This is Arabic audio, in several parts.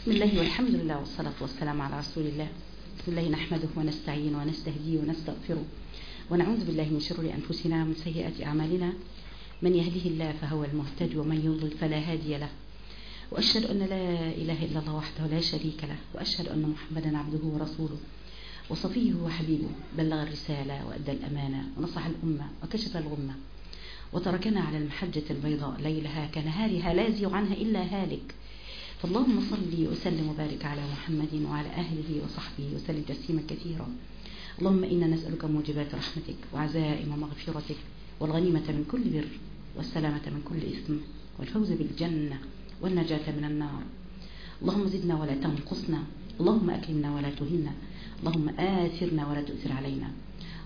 بسم الله والحمد لله والصلاة والسلام على رسول الله. بسم الله نحمده ونستعين ونستهديه ونستغفره. ونعوذ بالله من شرور أنفسنا ومن سيئات أعمالنا. من يهده الله فهو المهتد ومن يضلل فلا هادي له. وأشهد أن لا إله إلا الله وحده لا شريك له. وأشهد أن محمدا عبده ورسوله. وصفيه وحبيبه. بلغ الرسالة وأدى الأمانة ونصح الأمة وكشف الغمة. وتركنا على المحجة البيضاء ليلها كنهارها لا يزيغ عنها إلا هالك. فاللهم صل وسلم وبارك على محمد وعلى أهله وصحبه وسلم تسليما كثيرا. اللهم إنا نسألك موجبات رحمتك وعزائم مغفرتك والغنيمة من كل بر والسلامة من كل إثم والفوز بالجنة والنجاة من النار. اللهم زدنا ولا تنقصنا. اللهم أكرمنا ولا تهنا. اللهم آثرنا ولا تؤثر علينا.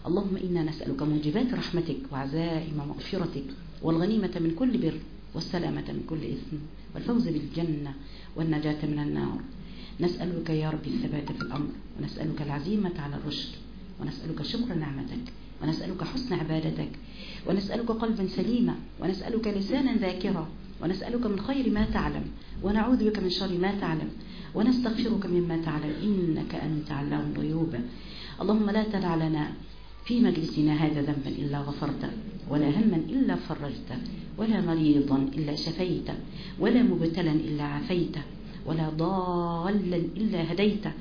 اللهم إنا نسألك موجبات رحمتك وعزائم مغفرتك والغنيمة من كل بر والسلامة من كل إثم والفوز بالجنة والنجاة من النار. نسألك يا رب الثبات في الأمر ونسألك العزيمة على الرشد ونسألك شكر نعمتك ونسألك حسن عبادتك ونسألك قلبا سليما ونسألك لسانا ذاكرا ونسألك من خير ما تعلم ونعوذ بك من شر ما تعلم ونستغفرك مما تعلم إنك أنت علام الغيوب. اللهم لا تدع لنا في مجلسنا هذا ذنبا إلا غفرته ولا هما إلا فرجته ولا مريضا إلا شفيته ولا مبتلا إلا عافيته ولا ضالا إلا هديته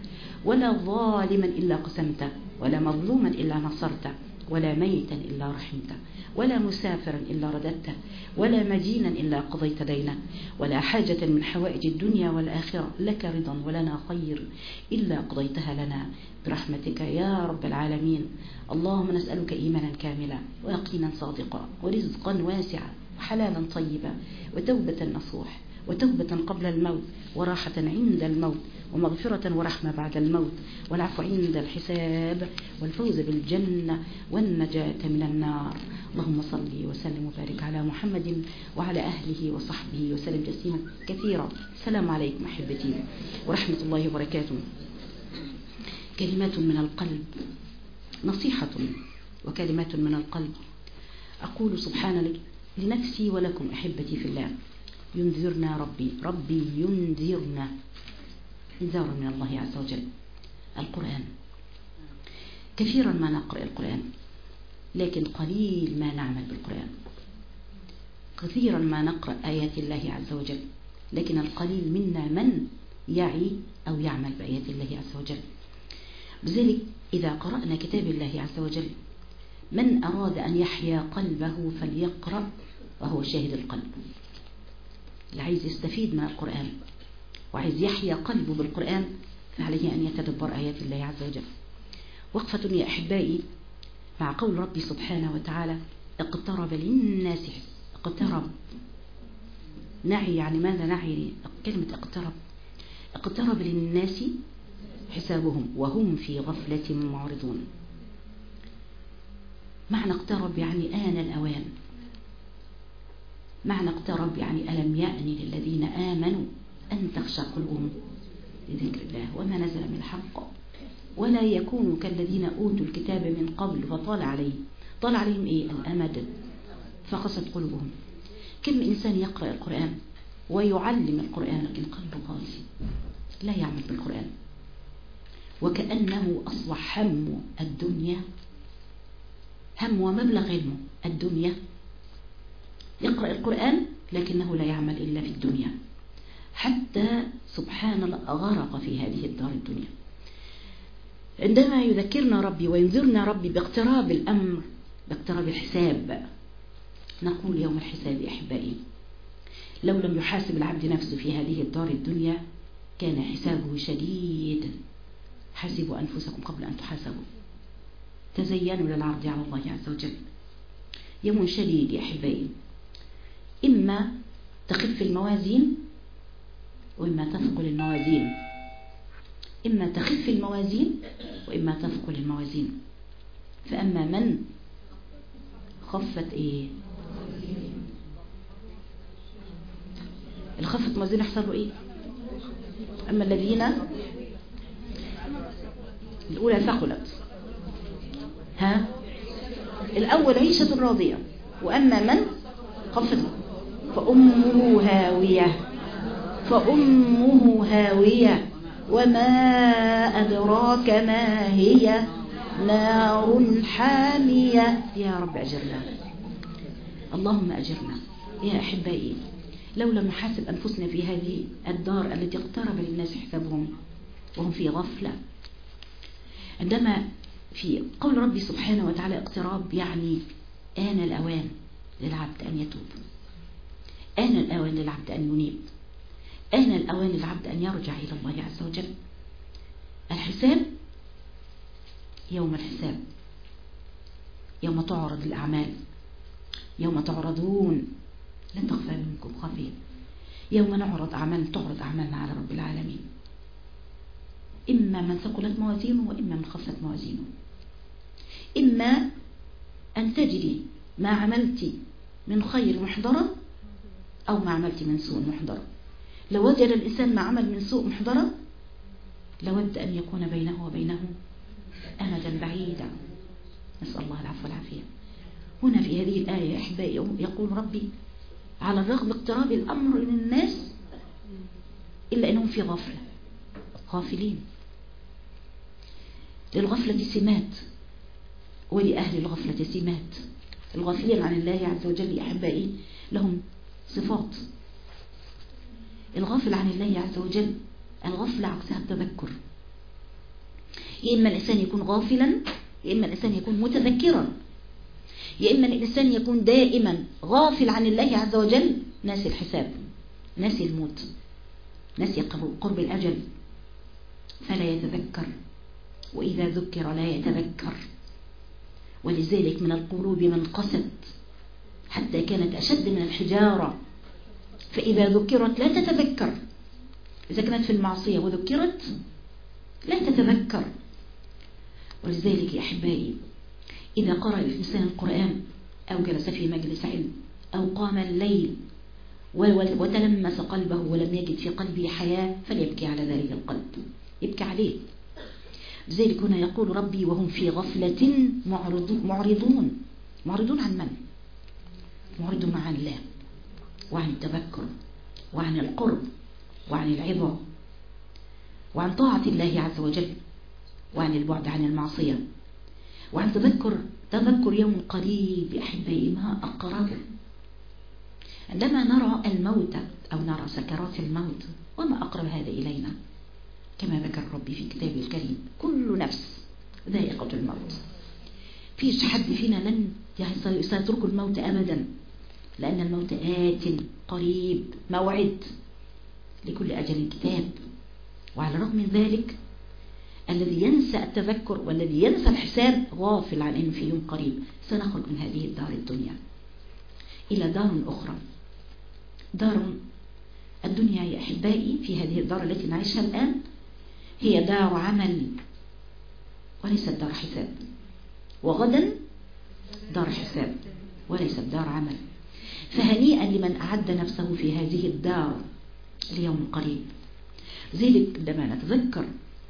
ولا ظالما إلا قسمته ولا مظلوما إلا نصرته ولا ميتا إلا رحمته ولا مسافرا إلا رددته ولا مدينا إلا قضيت دينه ولا حاجة من حوائج الدنيا والآخرة لك رضا ولنا خير إلا قضيتها لنا. برحمتك يا رب العالمين. اللهم نسألك إيمانا كاملا ويقينا صادقا ورزقا واسعا وحلالا طيبا وتوبة نصوح وتوبة قبل الموت وراحة عند الموت ومغفرة ورحمة بعد الموت. والعفو عند الحساب والفوز بالجنة والنجاة من النار. اللهم صل وسلم وبارك على محمد وعلى أهله وصحبه وسلم تسليما كثيرا. السلام عليكم أحبتي ورحمة الله وبركاته. كلمات من القلب نصيحة وكلمات من القلب. أقول سبحان لنفسي ولكم أحبتي في الله. ينذرنا ربي ربي ينذرنا. انذار من الله عز وجل. القرآن. كثيرا ما نقرأ القرآن لكن قليل ما نعمل بالقرآن. كثيرا ما نقرأ آيات الله عز وجل لكن القليل منا من يعي أو يعمل بآيات الله عز وجل. بذلك إذا قرأنا كتاب الله عز وجل من أراد أن يحيا قلبه فليقرأ وهو شاهد القلب. اللي عايز يستفيد من القرآن. وعايز يحيا قلبه بالقرآن فعليه أن يتدبر آيات الله عز وجل؟ وقفة يا أحبائي مع قول ربي سبحانه وتعالى اقترب للناس اقترب. نعي يعني ماذا نعي؟ كلمة اقترب. اقترب للناس حسابهم وهم في غفلة معرضون. معنى اقترب يعني آن الأوان. معنى اقترب يعني ألم يأن للذين آمنوا؟ أن تخشى قلوبهم لذكر الله وما نزل من الحق ولا يكونوا كالذين أوتوا الكتاب من قبل فطال عليهم طال عليهم إيه؟ الأمد. فقست قلوبهم. كم إنسان يقرأ القرآن ويعلم القرآن لكن قلبه قاسي. لا يعمل بالقرآن. وكأنه أصبح هم الدنيا. هم ومبلغ علمه الدنيا. يقرأ القرآن لكنه لا يعمل إلا في الدنيا. حتى سبحان الله غرق في هذه الدار الدنيا. عندما يذكرنا ربي وينذرنا ربي باقتراب الأمر باقتراب الحساب نقول يوم الحساب أحبائي لو لم يحاسب العبد نفسه في هذه الدار الدنيا كان حسابه شديد. حاسبوا أنفسكم قبل أن تحاسبوا. تزينوا للعرض على الله عز وجل. يوم شديد يا أحبائي. إما تخف الموازين وإما تثقل الموازين. إما تخف الموازين وإما تثقل الموازين. فأما من خفت إيه؟ الخفت موازين يحصلوا إيه؟ أما الذين الأولى ثقلت. ها؟ الأول عيشة راضية. وأما من خفت فأمه هاوية. فأمه هاوية وما أدراك ما هي؟ نار حامية. يا رب أجرنا. اللهم أجرنا. يا أحبائي لو لم نحاسب أنفسنا في هذه الدار التي اقترب للناس حسابهم وهم في غفلة. عندما في قول ربي سبحانه وتعالى اقتراب يعني آن الأوان للعبد أن يتوب. آن الأوان للعبد أن ينيب. آن الأوان للعبد أن يرجع إلى الله عز وجل؟ الحساب؟ يوم الحساب. يوم تعرض الأعمال. يوم تعرضون. لن تخفى منكم خفية يوم نعرض أعمال تعرض أعمالنا على رب العالمين. إما من ثقلت موازينه وإما من خفت موازينه. إما أن تجري ما عملت من خير محضرا أو ما عملت من سوء محضرا. لو وجد الإنسان ما عمل من سوء محضرا لود أن يكون بينه وبينه أمدا بعيدا. نسأل الله العفو والعافية. هنا في هذه الآية أحبائي يقول ربي على الرغم اقتراب الأمر من الناس إلا أنهم في غفلة. غافلين. للغفلة سمات ولأهل الغفلة سمات. الغافلين عن الله عز وجل أحبائي لهم صفات. الغافل عن الله عز وجل الغفلة عكسها التذكر يا إما الإنسان يكون غافلا يا إما الإنسان يكون متذكرا. يا إما الإنسان يكون دائما غافل عن الله عز وجل ناسي الحساب ناسي الموت ناسي قرب الأجل. فلا يتذكر وإذا ذكر لا يتذكر. ولذلك من القلوب من قست حتى كانت أشد من الحجارة. فإذا ذكرت لا تتذكر. إذا كانت في المعصية وذكرت لا تتذكر. ولذلك يا أحبائي إذا قرأ الإنسان القرآن أو جلس في مجلس علم أو قام الليل وتلمس قلبه ولم يجد في قلبه حياة فليبكي على ذلك القلب. يبكي عليه. لذلك هنا يقول ربي وهم في غفلة معرضون. معرضون عن من؟ معرضون عن الله. وعن التذكر وعن القرب وعن العظة وعن طاعة الله عز وجل وعن البعد عن المعصية وعن تذكر تذكر يوم قريب أحبائي ما أقربه عندما نرى الموت أو نرى سكرات الموت وما أقرب هذا إلينا؟ كما ذكر ربي في كتابه الكريم كل نفس ذائقة الموت. فيش حد فينا لن سيترك الموت أبدا. لأن الموت آت قريب موعد لكل أجل كتاب وعلى الرغم من ذلك الذي ينسى التذكر والذي ينسى الحساب غافل عن أنه في يوم قريب سنخرج من هذه الدار الدنيا. إلى دار أخرى. دار الدنيا يا أحبائي في هذه الدار التي نعيشها الآن هي دار عمل وليست دار حساب. وغدا دار حساب وليست دار عمل. فهنيئا لمن أعد نفسه في هذه الدار ليوم قريب. ذلك عندما نتذكر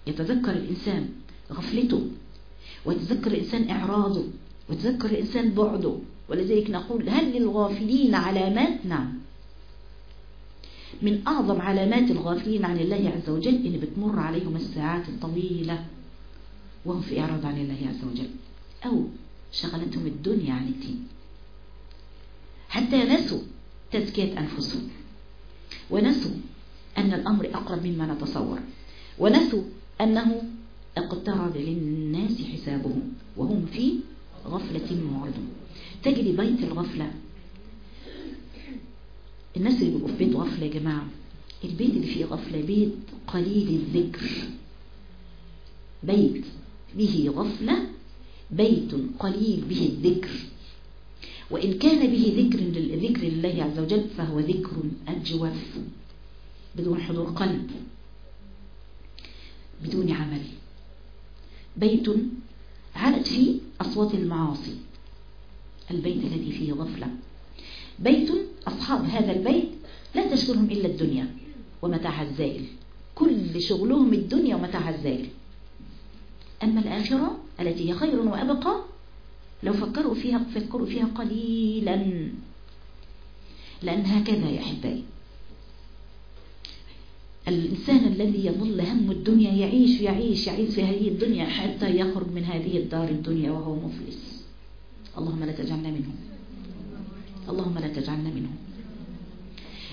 يتذكر الإنسان غفلته ويتذكر الإنسان إعراضه ويتذكر الإنسان بعده ولذلك نقول هل للغافلين علامات؟ نعم. من أعظم علامات الغافلين عن الله عز وجل إن بتمر عليهم الساعات الطويلة وهم في إعراض عن الله عز وجل أو شغلتهم الدنيا عن الدين. حتى نسوا تزكية أنفسهم. ونسوا أن الأمر أقرب مما نتصور. ونسوا أنه اقترب للناس حسابهم وهم في غفلة معرضون تجري بيت الغفلة. الناس اللي بيبقوا في بيت غفلة يا جماعة البيت اللي فيه غفلة بيت قليل الذكر. بيت به غفلة بيت قليل به الذكر. وإن كان به ذكر ذكر لله عز وجل فهو ذكر أجوف بدون حضور قلب بدون عمل. بيت علت فيه أصوات المعاصي البيت الذي فيه غفلة. بيت أصحاب هذا البيت لا تشغلهم إلا الدنيا ومتاعها الزائل. كل شغلهم الدنيا ومتاعها الزائل. أما الآخرة التي هي خير وأبقى لو فكروا فيها فكروا فيها قليلا. لأن هكذا يا أحبائي الإنسان الذي يظل هم الدنيا يعيش يعيش يعيش في هذه الدنيا حتى يخرج من هذه الدار الدنيا وهو مفلس. اللهم لا تجعلنا منهم. اللهم لا تجعلنا منهم.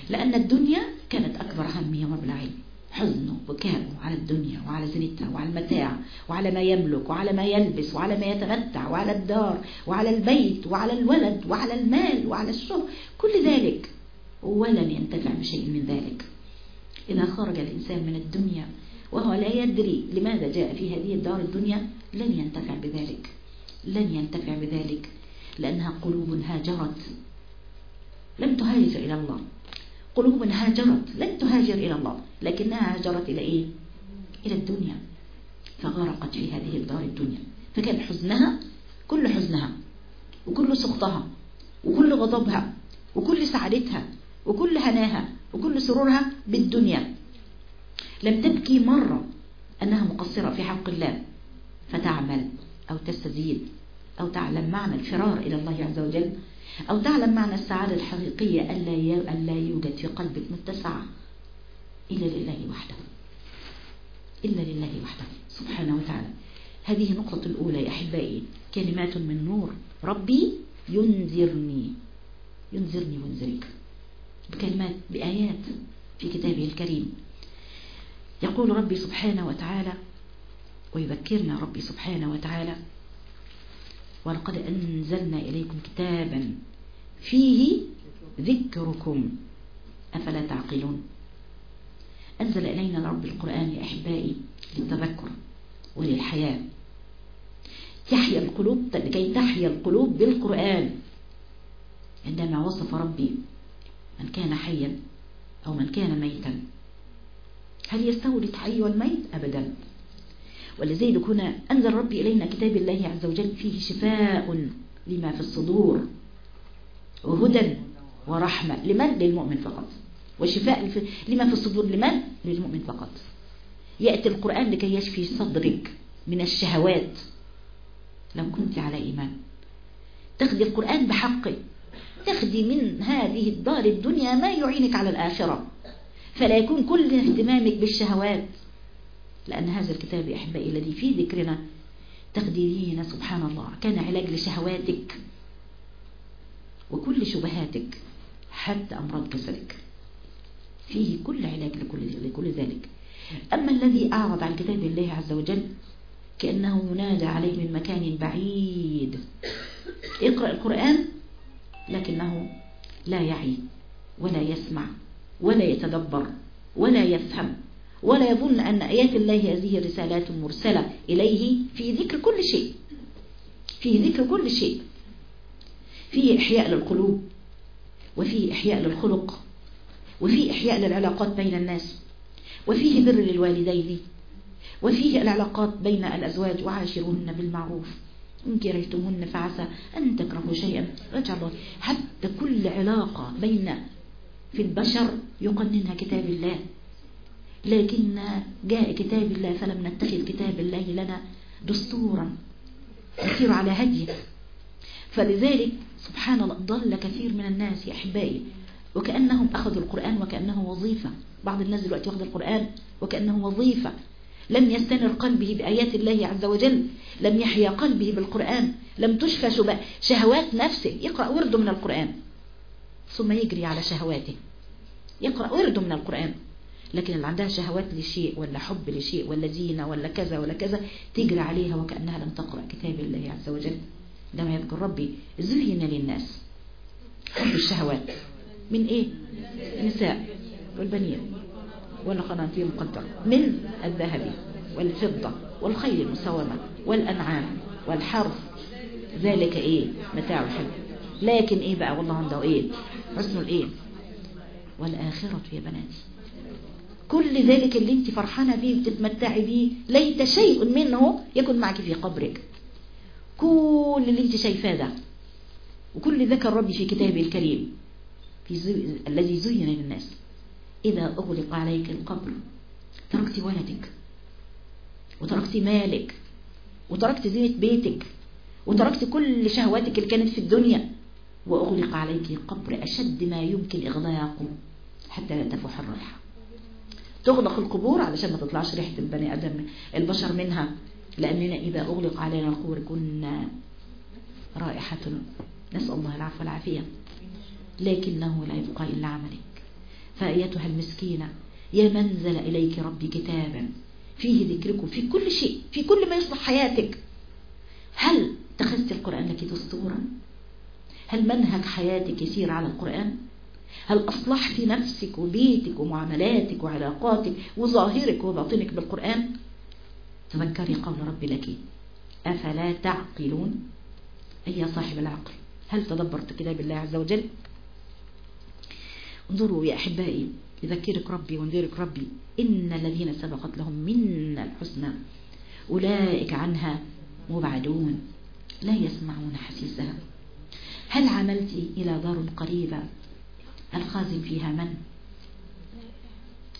لأن الدنيا كانت أكبر همه ومبلغه حزنه وبكاءه على الدنيا وعلى زينتها وعلى المتاع وعلى ما يملك وعلى ما يلبس وعلى ما يتمتع وعلى الدار وعلى البيت وعلى الولد وعلى المال وعلى الشهر كل ذلك ولن ينتفع بشيء من ذلك. إذا خرج الإنسان من الدنيا وهو لا يدري لماذا جاء في هذه الدار الدنيا لن ينتفع بذلك. لن ينتفع بذلك. لأنها قلوب هاجرت. لم تهاجر إلى الله. قلوب هاجرت. لن تهاجر إلى الله. لكنها هاجرت إلى إيه؟ إلى الدنيا. فغرقت في هذه الدار الدنيا. فكان حزنها كل حزنها وكل سخطها وكل غضبها وكل سعادتها وكل هناها وكل سرورها بالدنيا. لم تبكي مرة أنها مقصرة في حق الله. فتعمل أو تستزيد أو تعلم معنى الفرار إلى الله عز وجل. أو تعلم معنى السعادة الحقيقية ألا يوجد في قلبك متسع إلا لله وحده. إلا لله وحده. سبحانه وتعالى. هذه النقطة الأولى يا أحبائي. كلمات من نور. ربي ينذرني. ينذرني وينذرك. بكلمات بآيات في كتابه الكريم. يقول ربي سبحانه وتعالى ويذكرنا ربي سبحانه وتعالى ولقد أنزلنا إليكم كتابا فيه ذكركم. أفلا تعقلون؟ أنزل إلينا رب القرآن يا أحبائي للتذكر وللحياة. تحيا القلوب لكي تحيا القلوب بالقرآن. عندما وصف ربي من كان حيا أو من كان ميتا هل يستوي الحي والميت أبدا. ولذلك هنا أنزل ربي إلينا كتاب الله عز وجل فيه شفاء لما في الصدور وهدى ورحمة لمن؟ للمؤمن فقط. وشفاء لما في الصدور لمن؟ للمؤمن فقط. يأتي القرآن لكي يشفي صدرك من الشهوات. لو كنت على إيمان. تاخدي القرآن بحقه تاخدي من هذه الدار الدنيا ما يعينك على الآخرة. فلا يكون كل اهتمامك بالشهوات. لأن هذا الكتاب يا أحبائي الذي فيه ذكرنا تقديرين سبحان الله كان علاج لشهواتك وكل شبهاتك حتى أمراض جسدك. فيه كل علاج لكل, لكل ذلك. أما الذي أعرض عن كتاب الله عز وجل كأنه ينادى عليه من مكان بعيد. اقرأ القرآن لكنه لا يعي ولا يسمع ولا يتدبر ولا يفهم. ولا يظن أن آيات الله هذه رسالات مرسلة إليه في ذكر كل شيء. في ذكر كل شيء. فيه إحياء للقلوب وفيه إحياء للخلق وفيه إحياء للعلاقات بين الناس وفيه بر للوالدين وفيه العلاقات بين الأزواج. وعاشروهن بالمعروف. إن كرهتمهن فعسى أن تكرهوا شيئا. رجع الله. حتى كل علاقة بين في البشر يقننها كتاب الله. لكن جاء كتاب الله فلم نتخذ كتاب الله لنا دستورا نسير على هديه. فلذلك سبحان الله ضل كثير من الناس يا أحبائي وكأنهم أخذوا القرآن وكأنه وظيفة. بعض الناس دلوقتي واخد القرآن وكأنه وظيفة. لم يستنر قلبه بآيات الله عز وجل لم يحيا قلبه بالقرآن لم تشفى شهوات نفسه. يقرأ ورده من القرآن ثم يجري على شهواته. يقرأ ورده من القرآن. لكن اللي عندها شهوات لشيء ولا حب لشيء ولا زينة ولا كذا ولا كذا تجري عليها وكأنها لم تقرأ كتاب الله عز وجل. لما يذكر ربي زين للناس حب الشهوات. من إيه؟ النساء والبنين والقناطير المقدرة. من الذهب والفضة والخيل المسومة والأنعام والحرث. ذلك إيه؟ متاع الحب. لكن إيه بقى؟ والله عنده إيه؟ حسن الإيه؟ والآخرة يا بناتي كل ذلك اللي انت فرحانة بيه بتتمتعي بيه ليت شيء منه يكون معك في قبرك. كل اللي انت شايفاه ده وكل ذكر ربي في كتابه الكريم في زي... الذي زين للناس. إذا أغلق عليك القبر تركت ولدك وتركت مالك وتركت زينة بيتك وتركت كل شهواتك اللي كانت في الدنيا وأغلق عليك القبر أشد ما يمكن إغلاقه حتى لا تفوح الريحة. تغلق القبور علشان ما تطلعش ريحة البني آدم البشر منها لأننا إذا أغلق علينا القبور كنا رائحة. نسأل الله العفو والعافية. لكنه لا يبقى إلا عملك. فأيتها المسكينة يا منزل إليك ربي كتابا. فيه ذكركم في كل شيء في كل ما يصلح حياتك. هل اتخذت القرآن لك دستورا؟ هل منهج حياتك يسير على القرآن؟ هل أصلحت نفسك وبيتك ومعاملاتك وعلاقاتك وظاهرك وباطنك بالقرآن؟ تذكري قول ربي لك. أفلا تعقلون؟ أي يا صاحب العقل هل تدبرت كتاب الله عز وجل؟ انظروا يا أحبائي يذكرك ربي وانذرك ربي. إن الذين سبقت لهم منا الحسنى أولئك عنها مبعدون لا يسمعون حسيسها. هل عملت إلى دار قريبة؟ الخازن فيها من؟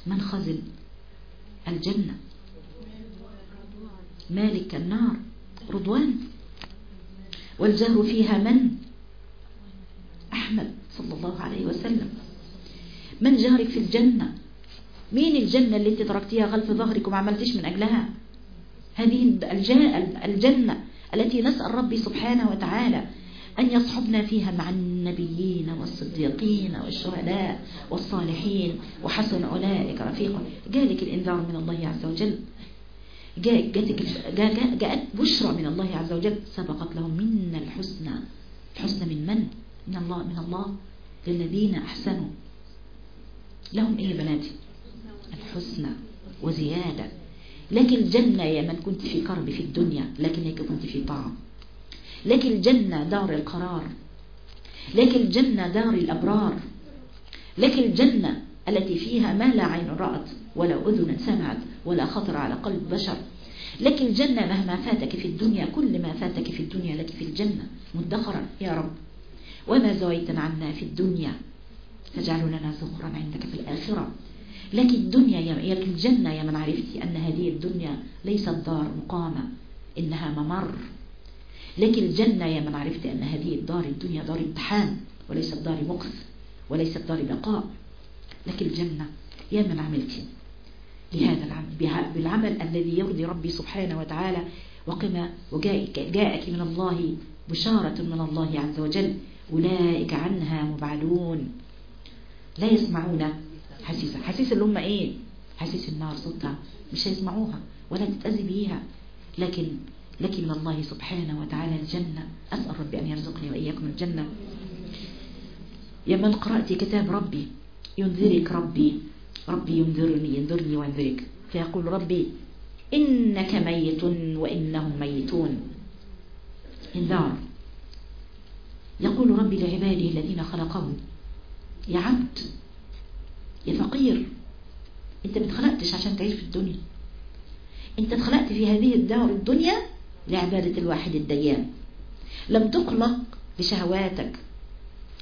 من خزن؟ الجنة. مالك النار. رضوان. والجار فيها من؟ أحمد صلى الله عليه وسلم. من جارك في الجنة؟ مين الجنة اللي انت تركتيها خلف ظهرك وما عملتش من أجلها؟ هذه الجنة التي نسأل ربي سبحانه وتعالى أن يصحبنا فيها مع النبيين والصديقين والشهداء والصالحين. وحسن أولئك رفيقا. جاءك الإنذار من الله عز وجل. جاءت جاء جاءت بشرى من الله عز وجل. سبقت لهم منا الحسنى. الحسنى من من؟ من الله من الله. للذين أحسنوا. لهم إيه بناتي الحسنى وزيادة. لكن الجنة يا من كنت في كرب في الدنيا لكنك كنت في طعم لكن الجنة دار القرار لكن الجنة دار الأبرار لكن الجنة التي فيها ما لا عين رأت ولا أذن سمعت ولا خطر على قلب بشر لكن الجنة مهما فاتك في الدنيا كل ما فاتك في الدنيا لك في الجنة. مدخرا يا رب. وما زويت عنا في الدنيا تجعل لنا زخرا عندك في الآخرة. لكن الدنيا يا الجنة يا من عرفتي أن هذه الدنيا ليست دار مقامة إنها ممر. لكن الجنة يا من عرفت أن هذه الدار الدنيا دار امتحان وليست دار مكث وليست دار بقاء لكن الجنة يا من عملت. لهذا العمل بالعمل الذي يرضي ربي سبحانه وتعالى وقما وجاءك جاءك من الله بشارة من الله عز وجل أولئك عنها مبعدون. لا يسمعون. حسيسة. حسيس اللي هم إيه؟ حسيس النار صوتها مش هيسمعوها ولا تتأذي بيها. لكن لكن الله سبحانه وتعالى الجنة. أسأل ربي أن يرزقني وإياكم الجنة. يا من قرأت كتاب ربي ينذرك ربي. ربي ينذرني ينذرني وينذرك. فيقول ربي إنك ميت وإنهم ميتون. انذار. يقول ربي لعباده الذين خلقهم يا عبد يا فقير أنت ما اتخلقتش عشان تعيش في الدنيا. أنت اتخلقت في هذه الدار الدنيا لعبادة الواحد الديان. لم تخلق لشهواتك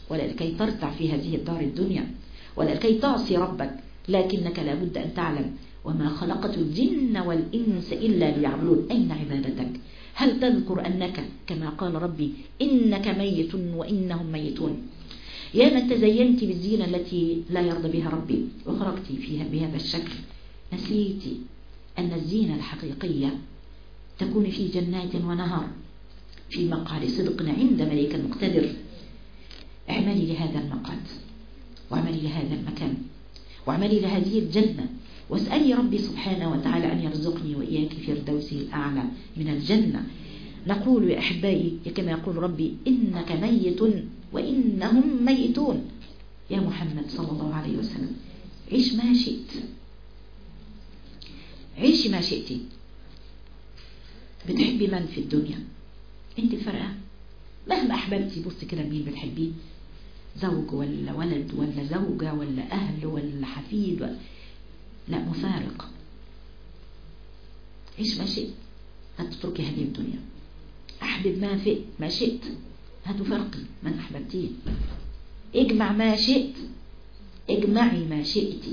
ولا لكي ترتع في هذه الدار الدنيا ولا لكي تعصي ربك لكنك لابد أن تعلم وما خلقت الجن والإنس إلا ليعبدون. أين عبادتك؟ هل تذكر أنك كما قال ربي إنك ميت وإنهم ميتون؟ يا من تزينت بالزينة التي لا يرضى بها ربي وخرجت فيها بهذا الشكل. نسيت أن الزينة الحقيقية تكون في جنات ونهر في مقعد صدق عند مليك مقتدر. اعملي لهذا المقعد واعملي لهذا المكان واعملي لهذه الجنة. واسألي ربي سبحانه وتعالى أن يرزقني وإياك فردوسه الأعلى من الجنة. نقول يا أحبائي كما يقول ربي إنك ميت وإنهم ميتون. يا محمد صلى الله عليه وسلم عيش ما شئت. عيشي ما شئتي بتحبي من في الدنيا؟ أنت فرقة. مهما أحببتي بصي كده مين بتحبيه. زوج ولا ولد ولا زوجة ولا أهل ولا حفيد ولا لا مفارق عيش ما شئت هتتركي هذه الدنيا. أحبب ما في ما شئت هتفرقي. من أحببتيه؟ اجمع ما شئت اجمعي ما شئت.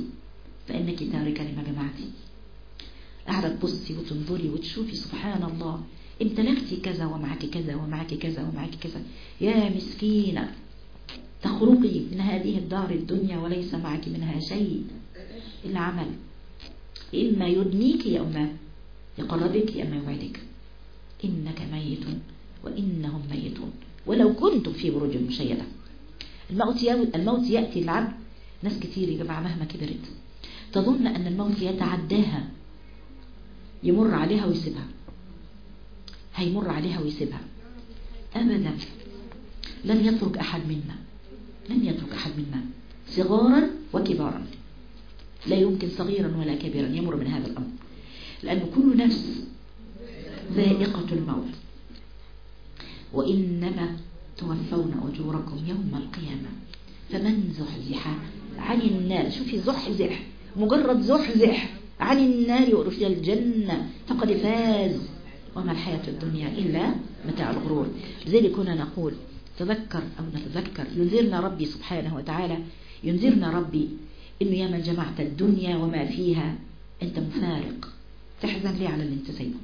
فإنك تاركة لما جمعتي قاعدة تبصي وتنظري وتشوفي سبحان الله. امتلكتي كذا ومعك كذا ومعك كذا ومعك كذا. يا مسكينة تخرجي من هذه الدار الدنيا وليس معك منها شيء. إلا عمل إما يدنيك يا أما يقربك يا أما يبعدك إنك ميت وإنهم ميتون. ولو كنتم في بروج مشيدة. الموت الموت يأتي العبد. ناس كتير يا جماعة مهما كبرت. تظن أن الموت يتعداها. يمر عليها ويسيبها. هيمر عليها ويسيبها. أبدا. لن يترك أحد منا. لن يترك أحد منا. صغارا وكبارا. لا يمكن صغيرا ولا كبيرا. يمر من هذا الأمر. لأن كل نفس ذائقة الموت. وإنما توفون أجوركم يوم القيامة. فمن زحزح عن النار؟ شوفي زحزح. مجرد زحزح. عن النار ورشد الجنة. فقد فاز. وما الحياة الدنيا إلا متاع الغرور. لذلك كنا نقول تذكر أو نتذكر ينذرنا ربي سبحانه وتعالى. ينذرنا ربي إنه يا من جمعت الدنيا وما فيها أنت مفارق. تحزن ليه على اللي أنت سايبه؟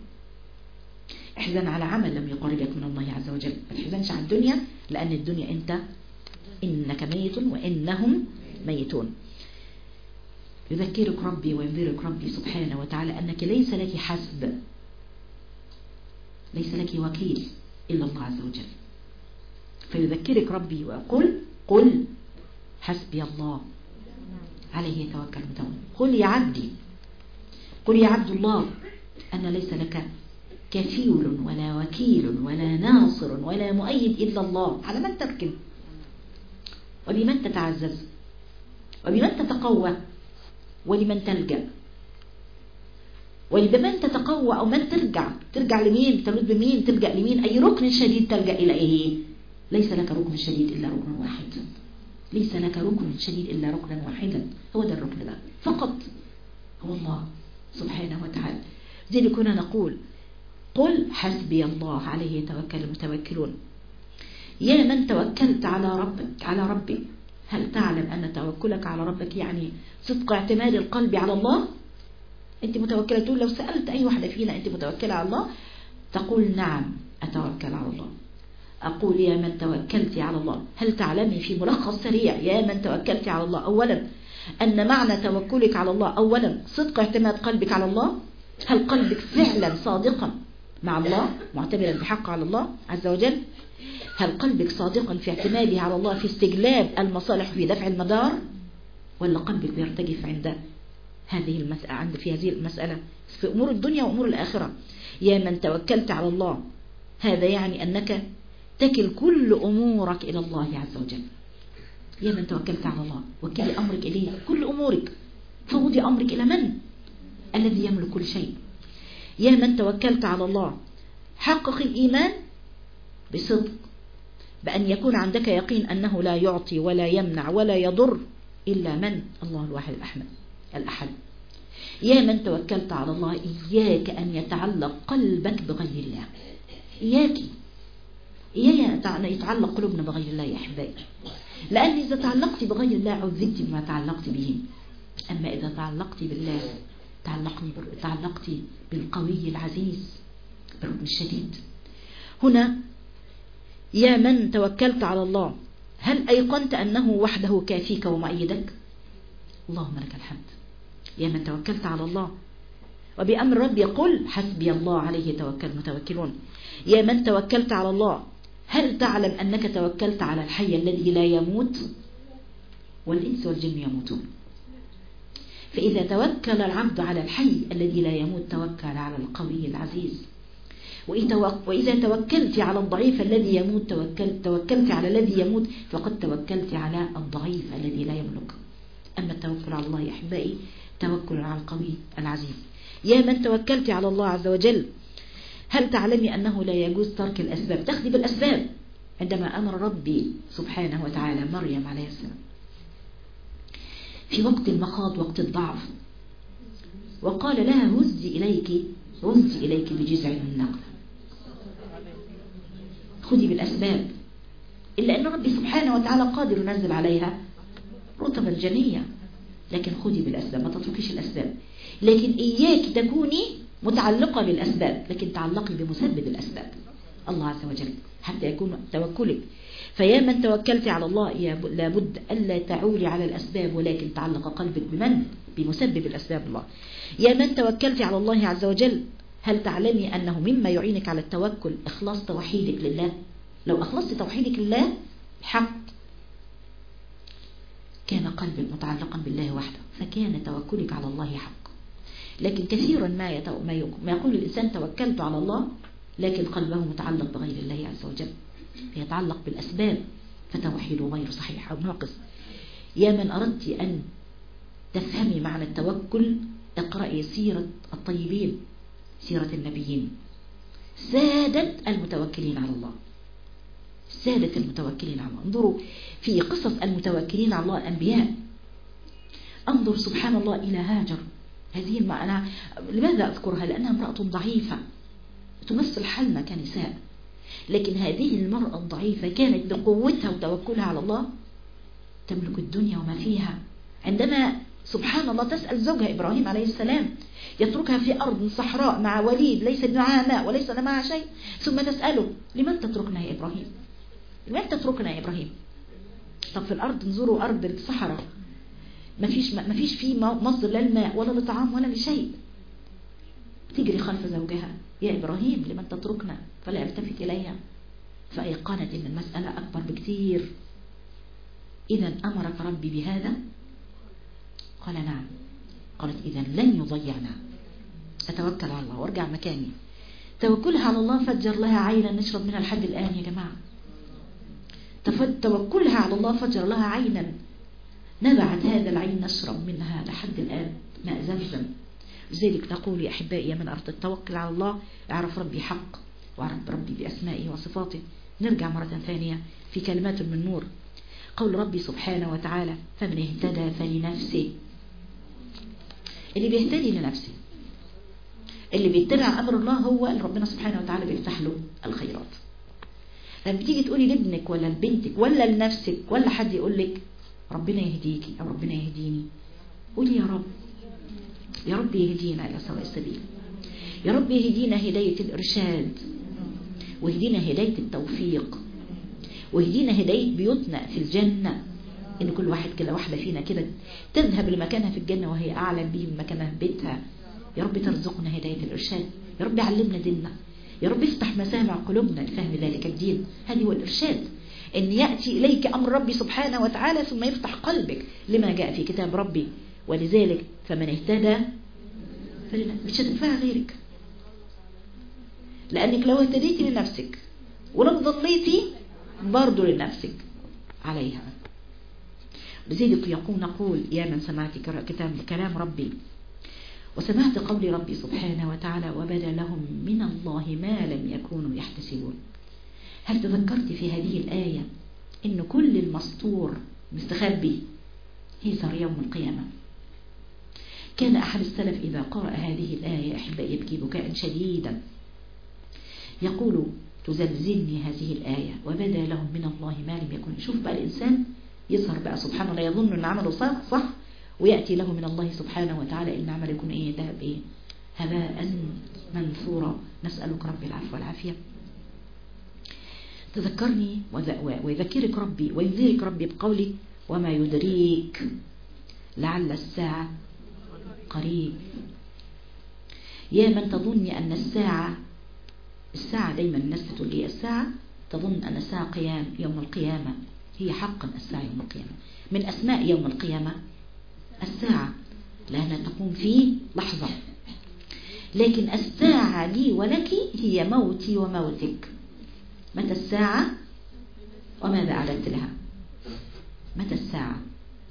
احزن على عمل لم يقربك من الله عز وجل. ما تحزنش على الدنيا لأن الدنيا أنت إنك ميت وإنهم ميتون. يذكرك ربي وينذرك ربي سبحانه وتعالى أنك ليس لك حسب ليس لك وكيل إلا الله عز وجل. فيذكرك ربي ويقول قل حسبي الله عليه يتوكل المتوكل قل يا عبدي قل يا عبد الله أن ليس لك كفيل ولا وكيل ولا ناصر ولا مؤيد إلا الله. على من تركن؟ وبمن تتعزز؟ وبمن تتقوى؟ ولمن تلجأ ولبمن تتقوى أو من ترجع؟ ترجع لمين؟ ترد بمين؟ تلجأ لمين؟ أي ركن شديد تلجأ إلى إيه ليس لك ركن شديد إلا ركن واحد. ليس لك ركن شديد إلا ركنا واحدا هو ده الركن ده. فقط. هو الله سبحانه وتعالى. زي اللي كنا نقول قل حسبي الله عليه يتوكل المتوكلون. يا من توكلت على ربك على ربي هل تعلم أن توكلك على ربك يعني صدق اعتماد القلب على الله. أنت متوكلة؟ تقول لو سألت أي واحدة فينا أنت متوكلة على الله؟ تقول نعم أتوكل على الله. أقول يا من توكلت على الله. هل تعلمي في ملخص سريع؟ يا من توكلت على الله. أولا أن معنى توكلك على الله أولا صدق اعتماد قلبك على الله. هل قلبك فعلا صادقا مع الله؟ معتمدا بحق على الله عز وجل. هل قلبك صادقا في اعتماده على الله في استجلاب المصالح في دفع المدار؟ ولا قلبك بيرتجف عند هذه المسألة عند في هذه المسألة. في أمور الدنيا وأمور الآخرة. يا من توكلت على الله هذا يعني أنك تكل كل أمورك إلى الله عز وجل. يا من توكلت على الله وكلي أمرك إليه كل أمورك. فوضي أمرك إلى من؟ الذي يملك كل شيء. يا من توكلت على الله حقق الإيمان بصدق بأن يكون عندك يقين أنه لا يعطي ولا يمنع ولا يضر. إلا من؟ الله الواحد الأحمد الأحد. يا من توكلت على الله إياك أن يتعلق قلبك بغير الله. إياك. إياك يتعلق قلوبنا بغير الله يا أحبائي. لأن إذا تعلقت بغير الله عذبت بما تعلقت به. أما إذا تعلقت بالله تعلقني تعلقت بالقوي العزيز بالركن الشديد. هنا يا من توكلت على الله هل أيقنت أنه وحده كافيك ومؤيدك؟ اللهم لك الحمد. يا من توكلت على الله. وبأمر رب يقول حسبي الله عليه توكل متوكلون. يا من توكلت على الله هل تعلم أنك توكلت على الحي الذي لا يموت؟ والإنس والجن يموتون. فإذا توكل العبد على الحي الذي لا يموت توكل على القوي العزيز. وإذا توكلت على الضعيف الذي يموت توكلت, توكلت على الذي يموت فقد توكلت على الضعيف الذي لا يملك. أما التوكل على الله يا أحبائي توكل على القوي العزيز. يا من توكلت على الله عز وجل هل تعلمي أنه لا يجوز ترك الأسباب؟ تخذي بالأسباب. عندما أمر ربي سبحانه وتعالى مريم عليه السلام في وقت المخاض وقت الضعف وقال لها هزي إليك هزي إليك بجذع النخلة خذي بالأسباب إلا أن ربي سبحانه وتعالى قادر ينزل عليها رطبا جنية لكن خذي بالأسباب ما تتركيش الأسباب. لكن إياك تكوني متعلقة بالأسباب لكن تعلقي بمسبب الأسباب. الله عز وجل حتى يكون توكلك. فيا من توكلت على الله لابد ألا تعولي على الأسباب ولكن تعلق قلبك بمن؟ بمسبب الأسباب الله. يا من توكلت على الله عز وجل هل تعلمي أنه مما يعينك على التوكل إخلاص توحيدك لله؟ لو أخلصت توحيدك لله حق كان قلبك متعلقا بالله وحده فكان توكلك على الله حق. لكن كثيرا ما, يتو... ما يقول الإنسان توكلت على الله لكن قلبه متعلق بغير الله عز وجل. يتعلق بالأسباب فتوحيده غير صحيح أو ناقص. يا من أردت أن تفهمي معنى التوكل اقرأي سيرة الطيبين. سيرة النبيين. سادة المتوكلين على الله. سادة المتوكلين على الله. انظروا في قصص المتوكلين على الله الأنبياء. انظر سبحان الله إلى هاجر. هذه المعنى لماذا أذكرها؟ لأنها امرأة ضعيفة تمثل حالنا كنساء. لكن هذه المرأة الضعيفة كانت بقوتها وتوكلها على الله. تملك الدنيا وما فيها. عندما سبحان الله تسأل زوجها إبراهيم عليه السلام يتركها في أرض صحراء مع وليد ليس معها ماء وليس معها شيء. ثم تسأله لمن تتركنا يا إبراهيم؟ لمن تتركنا يا إبراهيم؟ طب في الأرض نزوروا أرض الصحراء ما فيش ما فيش فيه مصدر لا الماء ولا لطعام ولا لشيء تجري خلف زوجها. يا إبراهيم لمن تتركنا؟ فلا يلتفت إليها. فأيقنت إن المسألة أكبر بكثير إذا أمرك ربي بهذا؟ قال نعم. قالت إذا لن يضيعنا. أتوكل على الله وارجع مكاني. توكلها على الله فجر لها عينا نشرب منها لحد الآن يا جماعة. توكلها على الله فجر لها عينا نبعت هذا العين نشرب منها لحد الآن ماء زمزم لذلك نقول يا أحبائي يا من أردت التوكل على الله اعرف ربي حق واعرف ربي بأسمائه وصفاته. نرجع مرة ثانية في كلمات من نور. قول ربي سبحانه وتعالى فمن اهتدى فلنفسه اللي بيهتدي لنفسه. اللي بيتبع أمر الله هو اللي ربنا سبحانه وتعالى بيفتح له الخيرات. لما تيجي تقولي لابنك ولا لبنتك ولا لنفسك ولا حد يقول لك ربنا يهديكي أو ربنا يهديني؟ قولي يا رب. يا رب يهدينا إلى سواء السبيل. يا رب يهدينا هداية الإرشاد. ويهدينا هداية التوفيق. ويهدينا هداية بيوتنا في الجنة. إن كل واحد كده واحدة فينا كده تذهب لمكانها في الجنة وهي أعلم به من مكانها في بيتها. يا رب ترزقنا هداية الإرشاد. يا رب علمنا ديننا. يا رب افتح مسامع قلوبنا لفهم ذلك الدين. هذه هو الإرشاد. أن يأتي إليك أمر ربي سبحانه وتعالى ثم يفتح قلبك لما جاء في كتاب ربي. ولذلك فمن اهتدى مش هتنفع غيرك. لأنك لو اهتديتي لنفسك ولو ضليتي برضو لنفسك عليها. لذلك يقول نقول يا من سمعت كلام ربي وسمعت قول ربي سبحانه وتعالى وبدأ لهم من الله ما لم يكونوا يحتسبون. هل تذكرت في هذه الآية إن كل المسطور مستخبي يظهر يوم القيامة. كان أحد السلف إذا قرأ هذه الآية أحبائي يبكي بكاء شديدا. يقول تزلزلني هذه الآية وبدأ لهم من الله ما لم يكن. شوف بقى الإنسان يظهر بقى سبحان الله يظن أن عمله صح, صح ويأتي له من الله سبحانه وتعالى إن عمل يكون إيه ذهب إيه هباء منثورا. نسألك ربي العفو والعافية. تذكرني ويذكرك ربي وينذرك ربي بقولي وما يدريك لعل الساعة قريب. يا من تظني أن الساعة الساعة دايما الناس تقول لي الساعة تظن أن الساعة قيام يوم القيامة. هي حقا الساعة يوم القيامة. من أسماء يوم القيامة الساعة لأنها تقوم في لحظة. لكن الساعة لي ولك هي موتي وموتك. متى الساعة؟ وماذا أعددت لها؟ متى الساعة؟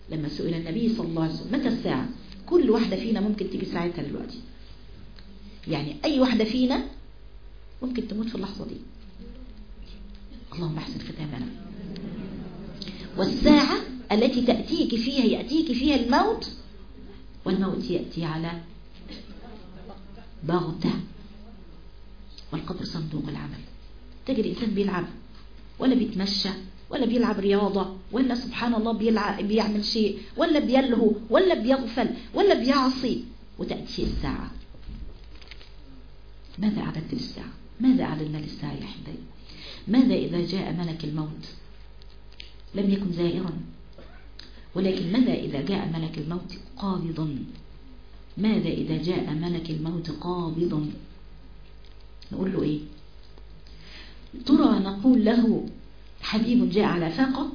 لما سئل النبي صلى الله عليه وسلم متى الساعة؟ كل واحدة فينا ممكن تيجي ساعتها دلوقتي. يعني أي واحدة فينا ممكن تموت في اللحظة دي. اللهم أحسن ختامنا. والساعة التي تأتيك فيها يأتيك فيها الموت والموت يأتي على بغتة. والقبر صندوق العمل. تجري إنسان بيلعب ولا بيتمشى ولا بيلعب رياضة ولا سبحان الله بيلعب بيعمل شيء ولا بيلهو ولا بيغفل ولا بيعصي. وتأتي الساعة. ماذا أعددت للساعة؟ ماذا أعددنا للساعة يا حبايبي ماذا إذا جاء ملك الموت؟ لم يكن زائرا. ولكن ماذا إذا جاء ملك الموت قابضا ماذا إذا جاء ملك الموت قابضا نقول له إيه؟ ترى نقول له حبيب جاء على فاقة؟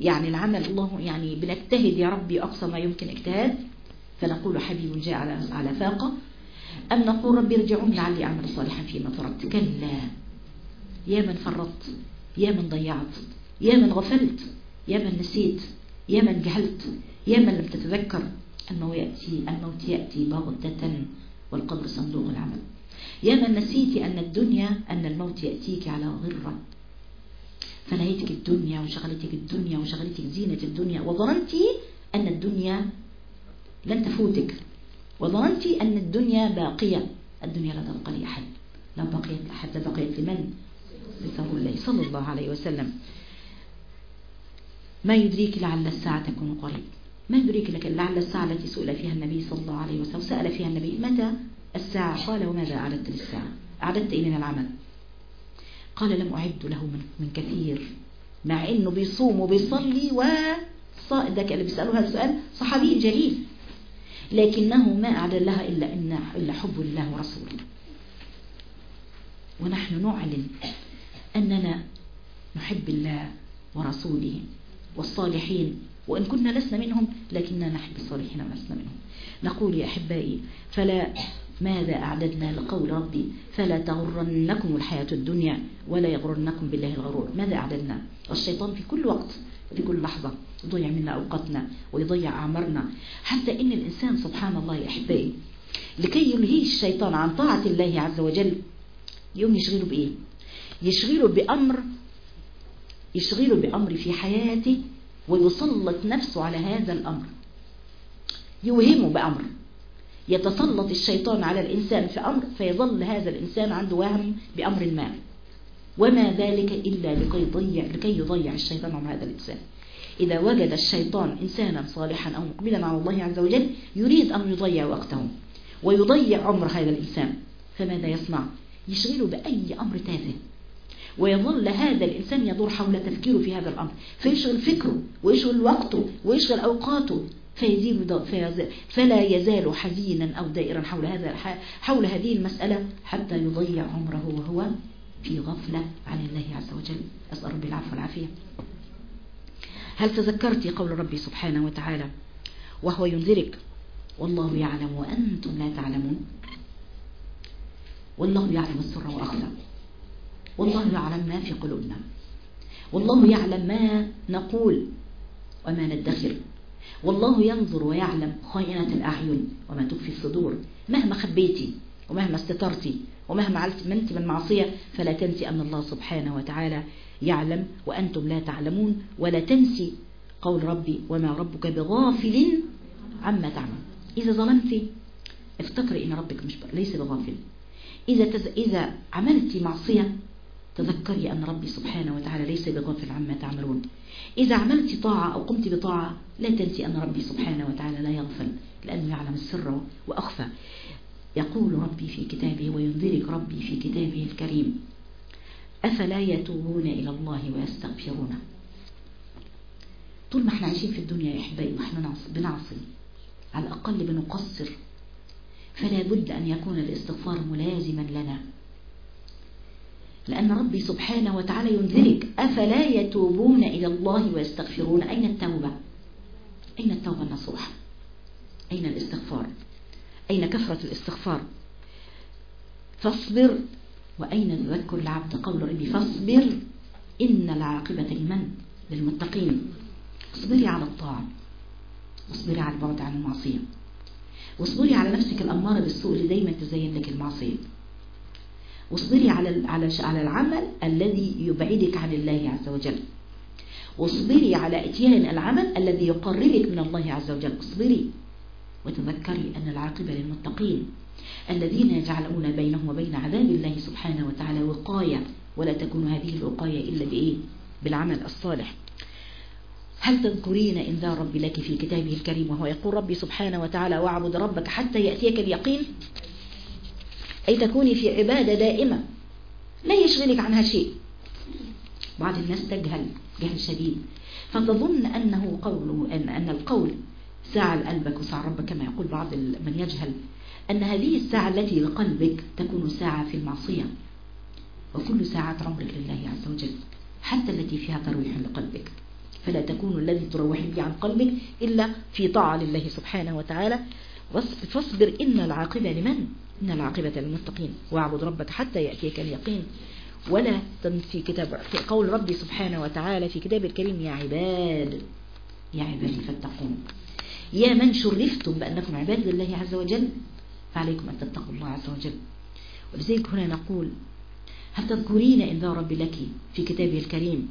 يعني العمل الله يعني بنجتهد يا ربي أقصى ما يمكن اجتهاد فنقول حبيب جاء على فاقة. أم نقول ربي ارجعون لعلي أعمل صالحا فيما تركت؟ كلا. يا من فرطت. يا من ضيعت يا من غفلت يا من نسيت يا من جهلت يا من لم تتذكر الموت يأتي, الموت يأتي بغتة والقبر صندوق العمل. يا من نسيت أن الدنيا أن الموت يأتيك على غرة. فنهيتك الدنيا وشغلتك الدنيا وشغلتك زينة الدنيا وظننت أن الدنيا لن تفوتك. وظننت أن الدنيا باقية. الدنيا لا تبقى لأحد. لو بقيت حتى بقيت لمن؟ لرسول الله صلى الله عليه وسلم. ما يدريك لعل الساعة تكون قريب؟ ما يدريك لك لعل الساعة التي سئل فيها النبي صلى الله عليه وسلم سأل فيها النبي متى الساعة؟ قال وماذا أعددت للساعة؟ أعددت من العمل. قال لم أعد له من, من كثير مع أنه بيصوم وبيصلي و ده اللي بيسأله هذا السؤال صحابي جليل. لكنه ما أعد لها إلا, إن إلا حب الله ورسوله. ونحن نعلن أننا نحب الله ورسوله والصالحين وإن كنا لسنا منهم لكننا نحب الصالحين ولسنا منهم. نقول يا أحبائي فلا ماذا أعددنا لقول ربي؟ فلا تغرنكم الحياة الدنيا ولا يغرنكم بالله الغرور. ماذا أعددنا؟ الشيطان في كل وقت في كل لحظة يضيع منا أوقاتنا ويضيع أعمارنا. حتى إن الإنسان سبحان الله يا أحبائي لكي يلهيه الشيطان عن طاعة الله عز وجل يوم يشغله بإيه؟ يشغله بأمر يشغله بأمر في حياته ويسلط نفسه على هذا الأمر. يوهمه بأمر. يتسلط الشيطان على الإنسان في أمر فيظل هذا الإنسان عنده وهم بأمر ما. وما ذلك إلا لكي يضيع, لكي يضيع الشيطان عن هذا الإنسان. إذا وجد الشيطان إنسانا صالحا أو مقبلا على الله عز وجل يريد أن يضيع وقته ويضيع عمر هذا الإنسان. فماذا يصنع؟ يشغله بأي أمر تافه. ويظل هذا الإنسان يدور حول تفكيره في هذا الأمر. فيشغل فكره ويشغل وقته ويشغل أوقاته. فيزيد فلا يزال حزينا أو دائرا حول هذا حول هذه المسألة حتى يضيع عمره وهو في غفلة عن الله عز وجل. أسأل ربي العفو والعافية. هل تذكرت قول ربي سبحانه وتعالى وهو ينذرك؟ والله يعلم وأنتم لا تعلمون. والله يعلم السر وأخفى. والله يعلم ما في قلوبنا. والله يعلم ما نقول وما ندخر. والله ينظر ويعلم خائنة الأعين وما تخفي الصدور. مهما خبيتي ومهما استترتي ومهما علت منت من معصية فلا تنسي أن الله سبحانه وتعالى يعلم وأنتم لا تعلمون. ولا تنسي قول ربي وما ربك بغافل عما تعمل إذا ظلمت افتكري إن ربك مش ليس بغافل. إذا, تز... إذا عملت معصية تذكري أن ربي سبحانه وتعالى ليس بغافل عما تعملون. إذا عملت طاعة أو قمت بطاعة لا تنسي أن ربي سبحانه وتعالى لا يغفل لأنه يعلم السر وأخفى. يقول ربي في كتابه وينذرك ربي في كتابه الكريم أفلا يتوبون إلى الله ويستغفرونه طول ما إحنا عايشين في الدنيا يا إحبائي وإحنا بنعصي على الأقل بنقصر فلا بد أن يكون الاستغفار ملازما لنا. لأن ربي سبحانه وتعالى ينذرك أفلا يتوبون إلى الله ويستغفرون؟ أين التوبة؟ أين التوبة النصوح؟ أين الاستغفار؟ أين كثرة الاستغفار؟ فاصبر وأين تذكر العبد قول ربي؟ فاصبر إن العاقبة لمن؟ للمتقين. اصبري على الطاعة. واصبري على البعد عن المعصية. واصبري على نفسك الأمارة بالسوء اللي دايما تزين لك المعصية. واصبري على على على العمل الذي يبعدك عن الله عز وجل. واصبري على إتيان العمل الذي يقربك من الله عز وجل. اصبري وتذكري أن العاقبة للمتقين الذين يجعلون بينهم وبين عذاب الله سبحانه وتعالى وقاية. ولا تكون هذه الوقاية إلا بإيه؟ بالعمل الصالح. هل تذكرين إنذار ربي لك في كتابه الكريم وهو يقول ربي سبحانه وتعالى واعبد ربك حتى يأتيك اليقين؟ أي تكوني في عبادة دائمة. لا يشغلك عنها شيء. بعض الناس تجهل جهل شديد. فتظن أنه قوله أن, أن القول ساعة لقلبك وساعة ربك كما يقول بعض من يجهل. أن هذه الساعة التي لقلبك تكون ساعة في المعصية. وكل ساعات عمرك لله عز وجل حتى التي فيها ترويح لقلبك. فلا تكون الذي تروح به عن قلبك إلا في طاعة لله سبحانه وتعالى. فاصبر إن العاقبة لمن؟ إن العاقبة للمتقين. واعبد ربك حتى يأتيك اليقين. ولا في كتاب في قول ربي سبحانه وتعالى في كتاب الكريم يا عباد يا عبادي فاتقون. يا من شرفتم بأنكم عباد لله عز وجل فعليكم أن تتقوا الله عز وجل. ولذلك هنا نقول هل تذكرين إنذار ربي لك في كتابه الكريم؟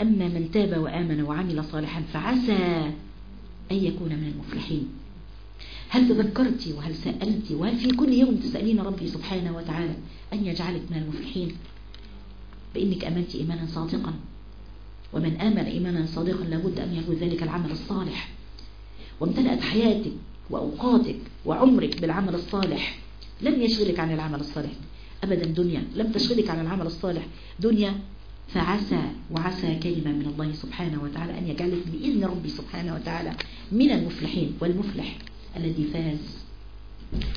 أما من تاب وآمن وعمل صالحا فعسى أن يكون من المفلحين. هل تذكرت وهل سألت؟ وهل في كل يوم تسألين ربي سبحانه وتعالى أن يجعلك من المفلحين؟ بإنك أمنت إيمانا صادقا. ومن آمن إيمانا صادقا لابد أن يكون ذلك العمل الصالح. وامتلأت حياتك وأوقاتك وعمرك بالعمل الصالح. لم يشغلك عن العمل الصالح. أبدا دنيا. لم تشغلك عن العمل الصالح. دنيا فعسى وعسى كلمة من الله سبحانه وتعالى أن يجعلك بإذن ربي سبحانه وتعالى من المفلحين والمفلح. الذي فاز.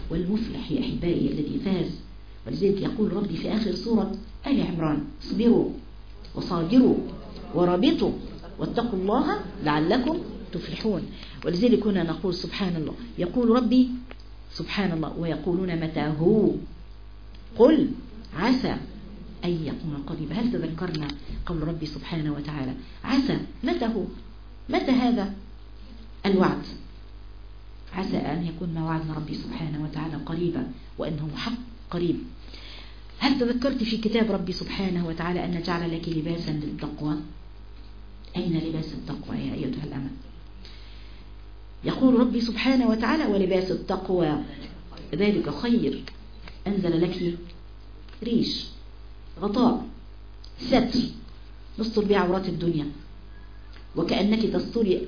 والمفلح يا أحبائي الذي فاز. ولذلك يقول ربي في آخر سورة آل عمران اصبروا وصابروا ورابطوا واتقوا الله لعلكم تفلحون. ولذلك هنا نقول سبحان الله. يقول ربي سبحان الله ويقولون متى هو؟ قل عسى أن يكون قريبا. هل تذكرنا قول ربي سبحانه وتعالى؟ عسى. متى هو؟ متى هذا الوعد؟ عسى أن يكون ما وعدنا ربي سبحانه وتعالى قريبا وأنه حق قريب. هل تذكرت في كتاب ربي سبحانه وتعالى أن جعل لك لباسا للتقوى؟ أين لباس التقوى يا أيتها الأمل يقول ربي سبحانه وتعالى ولباس التقوى ذلك خير. أنزل لك ريش غطاء ستر نستر بها عورات الدنيا. وكأنك تستري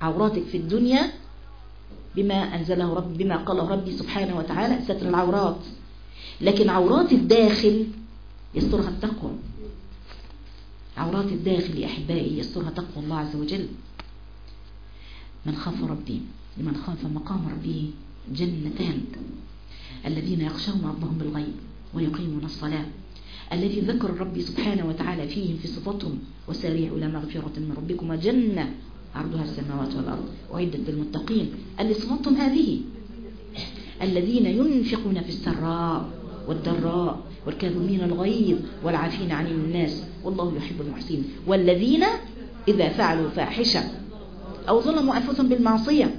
عوراتك في الدنيا بما أنزله رب بما قاله ربي سبحانه وتعالى ستر العورات. لكن عورات الداخل يسترها التقوى. عورات الداخل يا أحبائي يسترها تقوى الله عز وجل. من خاف ربي لمن خاف مقام ربه جنتان. الذين يخشون ربهم بالغيب ويقيمون الصلاة. الذي ذكر ربي سبحانه وتعالى فيهم في صفاتهم. وسارعوا إلى مغفرة من ربكم وجنة عرضها السماوات والأرض. وعدة للمتقين. اللي صفاتهم هذه. الذين ينفقون في السراء والضراء والكاظمين الغيظ والعافين عن الناس. والله يحب المحسنين. والذين إذا فعلوا فاحشة أو ظلموا أنفسهم بالمعصية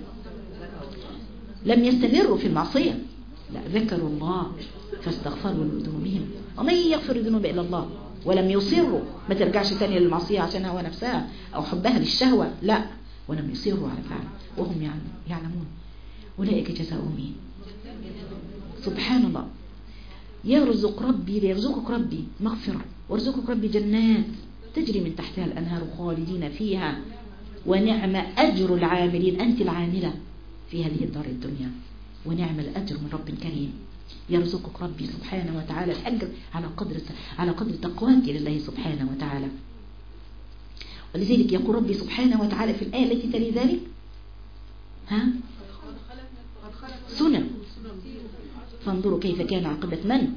لم يستمروا في المعصية. لا ذكروا الله فاستغفروا لذنوبهم. ومن يغفر الذنوب إلا الله؟ ولم يصروا. ما ترجعش تاني للمعصية عشان هو نفسها أو حبها للشهوة. لا ولم يصروا على فعل. وهم يعلمون. أولئك جزاؤهم إيه؟ سبحان الله. يرزق ربي ليرزقك ربي مغفرة. وارزقك ربي جنات. تجري من تحتها الأنهار خالدين فيها. ونعم أجر العاملين. أنت العاملة في هذه الدار الدنيا. ونعم الأجر من رب كريم. يرزقك ربي سبحانه وتعالى الأجر على قدر على قدر تقواك لله سبحانه وتعالى. ولذلك يقول ربي سبحانه وتعالى في الآية التي تلي ذلك ها؟ سنن. فانظروا كيف كان عاقبة من؟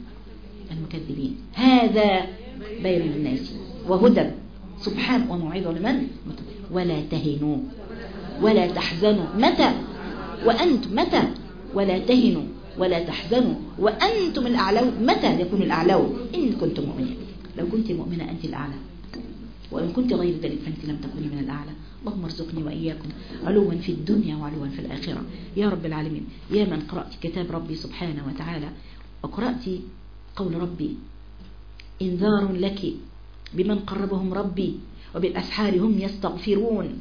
المكذبين. هذا بين الناس وهدى. سبحان وموعظة لمن؟ ولا تهنوا. ولا تحزنوا. متى؟ وأنتم متى؟ ولا تهنوا. ولا تحزنوا وأنتم الأعلون متى يكون الأعلون إن كنتم مؤمنين. لو كنت مؤمنة أنت الأعلى. وإن كنت غير ذلك فأنت لم تكوني من الأعلى. اللهم ارزقني وإياكم علوا في الدنيا وعلوا في الآخرة. يا رب العالمين يا من قرأت كتاب ربي سبحانه وتعالى وقرأت قول ربي إنذار لك بمن قربهم ربي وبالأسحار هم يستغفرون.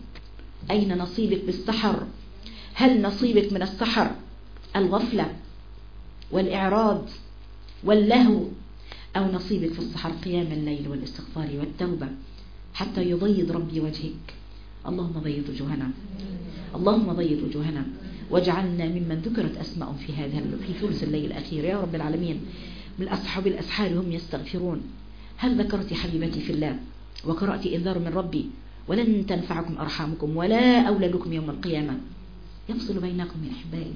أين نصيبك بالسحر؟ هل نصيبك من السحر؟ الغفلة والإعراض واللهو أو نصيبك في السحر قيام الليل والاستغفار والتوبة حتى يبيض ربي وجهك. اللهم بيض وجوهنا. اللهم بيض وجوهنا. واجعلنا ممن ذكرت أسماء في هذا في ثلث الليل الأخير. يا رب العالمين من أصحاب الأسحار هم يستغفرون. هل ذكرت حبيبتي في الله؟ وقرأت إنذار من ربي. ولن تنفعكم أرحامكم ولا أولادكم يوم القيامة. يفصل بينكم يا أحبائي.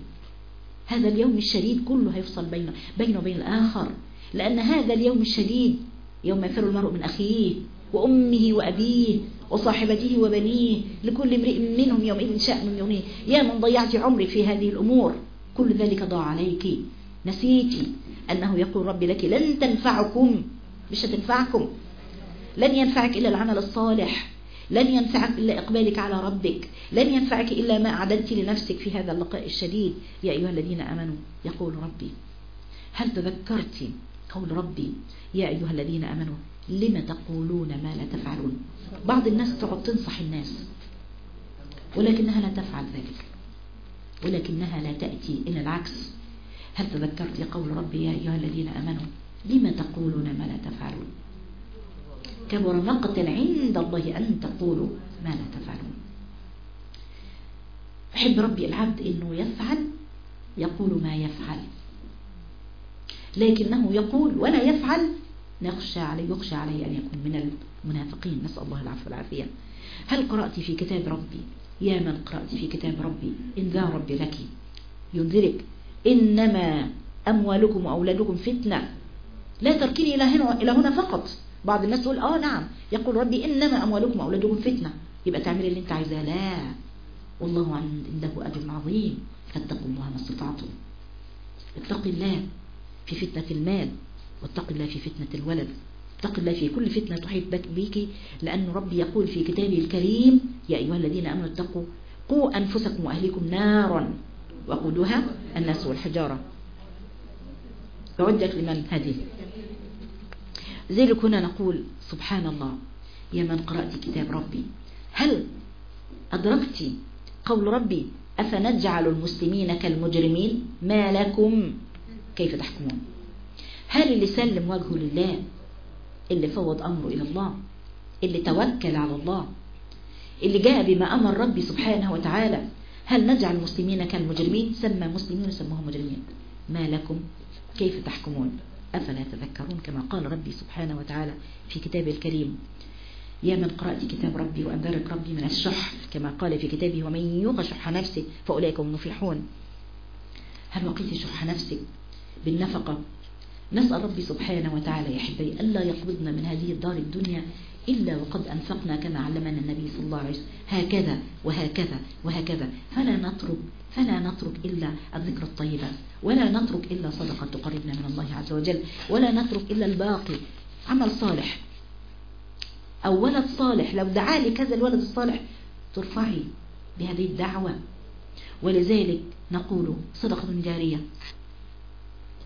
هذا اليوم الشديد كله هيفصل بينه بينه وبين الآخر. لأن هذا اليوم الشديد يوم يفر المرء من أخيه وأمه وأبيه وصاحبته وبنيه لكل امرئ منهم يومئذ شأن يغنيه. يا من ضيعت عمري في هذه الأمور كل ذلك ضاع عليك. نسيتي أنه يقول ربي لك لن تنفعكم مش هتنفعكم. لن ينفعك إلا العمل الصالح. لن ينفعك إلا إقبالك على ربك لن ينفعك إلا ما أعددت لنفسك في هذا اللقاء الشديد. يا أيها الذين آمنوا يقول ربي هل تذكرت قول ربي؟ يا أيها الذين آمنوا لم تقولون ما لا تفعلون؟ بعض الناس تقعد تنصح الناس ولكنها لا تفعل ذلك ولكنها لا تأتي إلى العكس. هل تذكرت قول ربي يا أيها الذين أمنوا لم تقولون ما لا تفعلون؟ كبر مقتا عند الله أن تقولوا ما لا تفعلون. أحب ربي العبد أنه يفعل يقول ما يفعل. لكنه يقول ولا يفعل نخشى عليه يخشى عليه أن يكون من المنافقين. نسأل الله العفو والعافية. هل قرأت في كتاب ربي؟ يا من قرأت في كتاب ربي. إنذار ربي لك. ينذرك. إنما أموالكم وأولادكم فتنة. لا تركني إلى هنا, إلى هنا فقط. بعض الناس تقول آه نعم. يقول ربي إنما أموالكم وأولادكم فتنة. يبقى تعمل اللي أنت عايزاه. لا. والله عنده أجر عظيم. فاتقوا الله ما استطعتم. اتق الله في فتنة المال واتق الله في فتنة الولد. اتق الله في كل فتنة تحيط بك لأن ربي يقول في كتابه الكريم يا أيها الذين أمنوا اتقوا. قوا أنفسكم وأهلكم نارا. وقودها الناس والحجارة. أعدت لمن؟ هذه. ذلك هنا نقول سبحان الله يا من قرأت كتاب ربي. هل أدركت قول ربي أفنجعل المسلمين كالمجرمين؟ ما لكم كيف تحكمون؟ هل اللي سلم وجهه لله اللي فوض أمره إلى الله؟ اللي توكل على الله؟ اللي جاء بما أمر ربي سبحانه وتعالى؟ هل نجعل المسلمين كالمجرمين؟ سمى مسلمين سموهم مجرمين. ما لكم كيف تحكمون؟ أفلا تذكرون كما قال ربي سبحانه وتعالى في كتابه الكريم يا من قرأت كتاب ربي وأنذرك ربي من الشح كما قال في كتابه ومن يوق شح نفسه فأولئك هم المفلحون. هل وقيت شح نفسك بالنفقة. نسأل ربي سبحانه وتعالى يا حبي ألا يقبضنا من هذه الدار الدنيا إلا وقد أنفقنا كما علمنا النبي صلى الله عليه وسلم. هكذا وهكذا وهكذا. فلا نترك فلا نترك إلا الذكر الطيبة ولا نترك إلا صدقة تقربنا من الله عز وجل ولا نترك إلا الباقي. عمل صالح. أو ولد صالح لو دعا لي كذا الولد الصالح ترفعي بهذه الدعوة. ولذلك نقول صدقة جارية.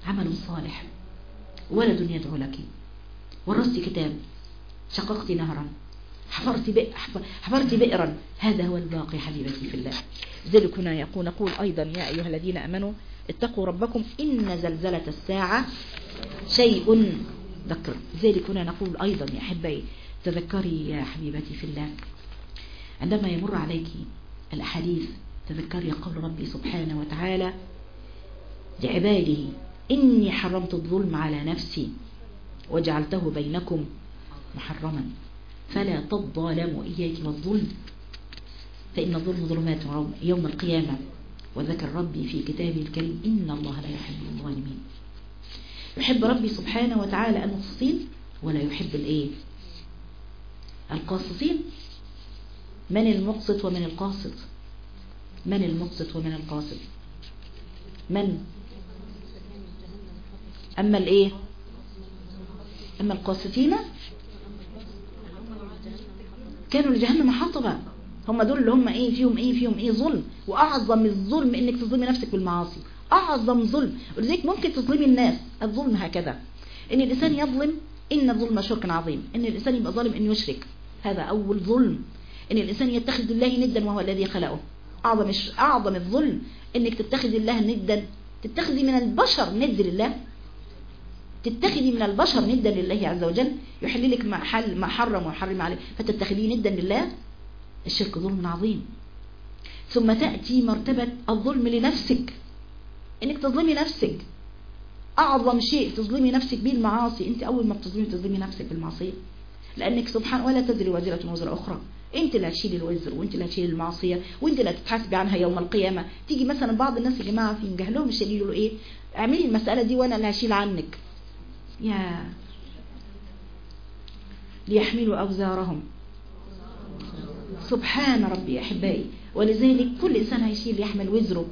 عمل صالح. ولد يدعو لك. ورست كتاب. شققت نهرا. حفرت بئر, حفرت بئرا. هذا هو الباقي حبيبتي في الله. ذلك هنا يقول نقول أيضا يا أيها الذين أمنوا اتقوا ربكم إن زلزلة الساعة شيء. ذكر. ذلك هنا نقول أيضا يا أحبائي تذكري يا حبيبتي في الله. عندما يمر عليك الأحاديث تذكري قول ربي سبحانه وتعالى لعباده إني حرمت الظلم على نفسي وجعلته بينكم محرما. فلا تظالموا إياك والظلم فإن الظلم ظلمات يوم القيامة. وذكر ربي في كتابه الكريم إن الله لا يحب الظالمين. يحب ربي سبحانه وتعالى المقسطين ولا يحب الإيه؟ القاسطين من المقسط ومن القاسط من المقسط ومن القاسط من؟ أما الإيه؟ أما القاسطين كانوا لجهنم حطبا. هم دول اللي هم إيه فيهم إيه فيهم إيه ظلم. وأعظم الظلم إنك تظلمي نفسك بالمعاصي. أعظم ظلم. ولذلك ممكن تظلمي الناس. الظلم هكذا. إن الإنسان يظلم إن الظلم شرك عظيم. إن الإنسان يبقى ظالم إنه يشرك. هذا أول ظلم. إن الإنسان يتخذ الله ندا وهو الذي خلقه. أعظم أعظم الظلم إنك تتخذ الله ندا. تتخذي من البشر ند لله. تتخذي من البشر ندا لله عز وجل يحل لك ما حل ما حرم ويحرم عليه فتتخذيه ندا لله؟ الشرك ظلم عظيم. ثم تأتي مرتبة الظلم لنفسك. إنك تظلمي نفسك. أعظم شيء تظلمي نفسك به المعاصي أنت أول ما بتظلمي تظلمي نفسك بالمعصية لأنك سبحان ولا تدري وزيرة وزر أخرى. أنت اللي هتشيلي الوزر وأنت اللي هتشيلي المعصية وأنت اللي هتتحاسبي عنها يوم القيامة. تيجي مثلا بعض الناس يا جماعة في جهلهم مش له إيه؟ اعملي المسألة دي وأنا اللي هشيل عنك. يا ليحملوا اوزارهم سبحان ربي أحبائي ولذلك كل إنسان هيشيل يحمل وزره.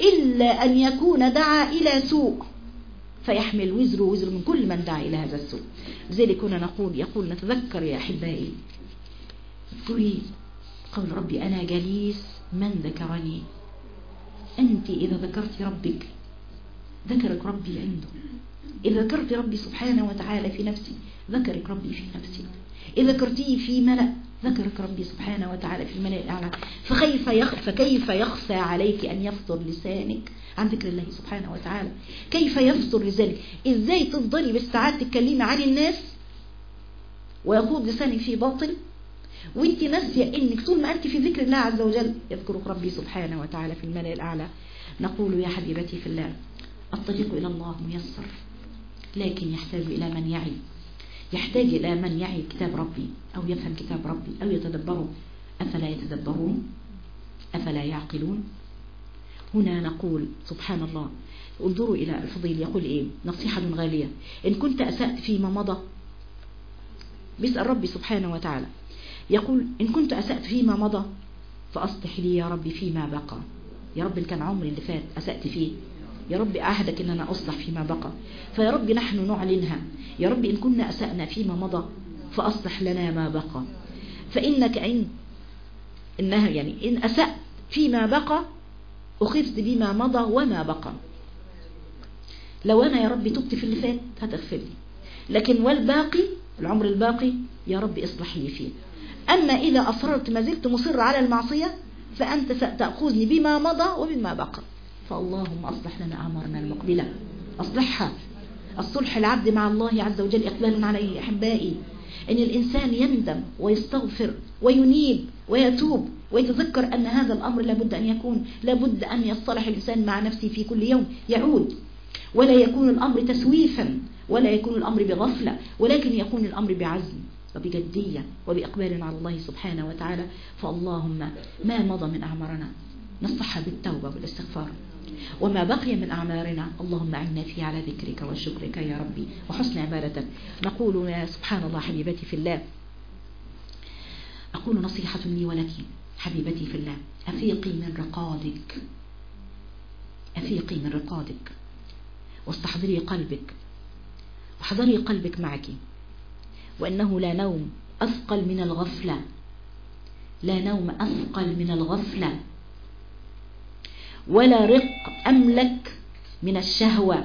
إلا أن يكون دعا إلى سوء فيحمل وزره وزر من كل من دعا إلى هذا السوء. لذلك كنا نقول يقول نتذكر يا أحبائي اذكري قول ربي أنا جليس من ذكرني؟ أنت إذا ذكرت ربك ذكرك ربي عنده. إذا ذكرت ربي سبحانه وتعالى في نفسي ذكرك ربي في نفسي. إذا ذكرتيه في ملأ ذكرك ربي سبحانه وتعالى في الملأ الأعلى. فكيف يخ فكيف يخفى عليك أن يفطر لسانك؟ عن ذكر الله سبحانه وتعالى. كيف يفطر لسانك؟ إزاي تفضلي بالساعات تتكلمي عن الناس ويخوض لسانك في باطل؟ وانت ناسية إنك طول ما انت في ذكر الله عز وجل يذكرك ربي سبحانه وتعالى في الملأ الأعلى. نقول يا حبيبتي في الله الطريق إلى الله ميسر. لكن يحتاج إلى من يعي. يحتاج إلى من يعي كتاب ربي أو يفهم كتاب ربي أو يتدبره. أفلا يتدبرون؟ أفلا يعقلون؟ هنا نقول سبحان الله. انظروا إلى الفضيل يقول إيه؟ نصيحة غالية. إن كنت أسأت فيما مضى بيسأل ربي سبحانه وتعالى. يقول إن كنت أسأت فيما مضى فأصلح لي يا ربي فيما بقى. يا رب كان عمري اللي فات أسأت فيه. يا رب أعهدك أن أنا أصلح فيما بقى. فيا رب نحن نعلنها. يا رب إن كنا أسأنا فيما مضى فأصلح لنا ما بقى. فإنك إن إنها يعني إن أسأت فيما بقى أخذت بما مضى وما بقى. لو أنا يا رب تبت في اللي فات هتغفر لي لكن والباقي العمر الباقي يا رب اصلح لي فيه. أما إذا أصررت ما زلت مصر على المعصية فأنت ستأخذني بما مضى وبما بقى. فاللهم أصلح لنا أعمارنا المقبلة. أصلحها. الصلح العبد مع الله عز وجل إقبال عليه أحبائي. أن الإنسان يندم ويستغفر وينيب ويتوب ويتذكر أن هذا الأمر لابد أن يكون لابد أن يصطلح الإنسان مع نفسه في كل يوم. يعود. ولا يكون الأمر تسويفا ولا يكون الأمر بغفلة ولكن يكون الأمر بعزم وبجدية وبإقبال على الله سبحانه وتعالى. فاللهم ما مضى من أعمارنا. نصحها بالتوبة والاستغفار. وما بقي من أعمارنا. اللهم أعنا فيه على ذكرك وشكرك يا ربي وحسن عبادتك. نقول يا سبحان الله حبيبتي في الله. أقول نصيحة لي ولك حبيبتي في الله. أفيقي من رقادك. أفيقي من رقادك. واستحضري قلبك. واحضري قلبك معك. وأنه لا نوم أثقل من الغفلة. لا نوم أثقل من الغفلة. ولا رق أملك من الشهوة.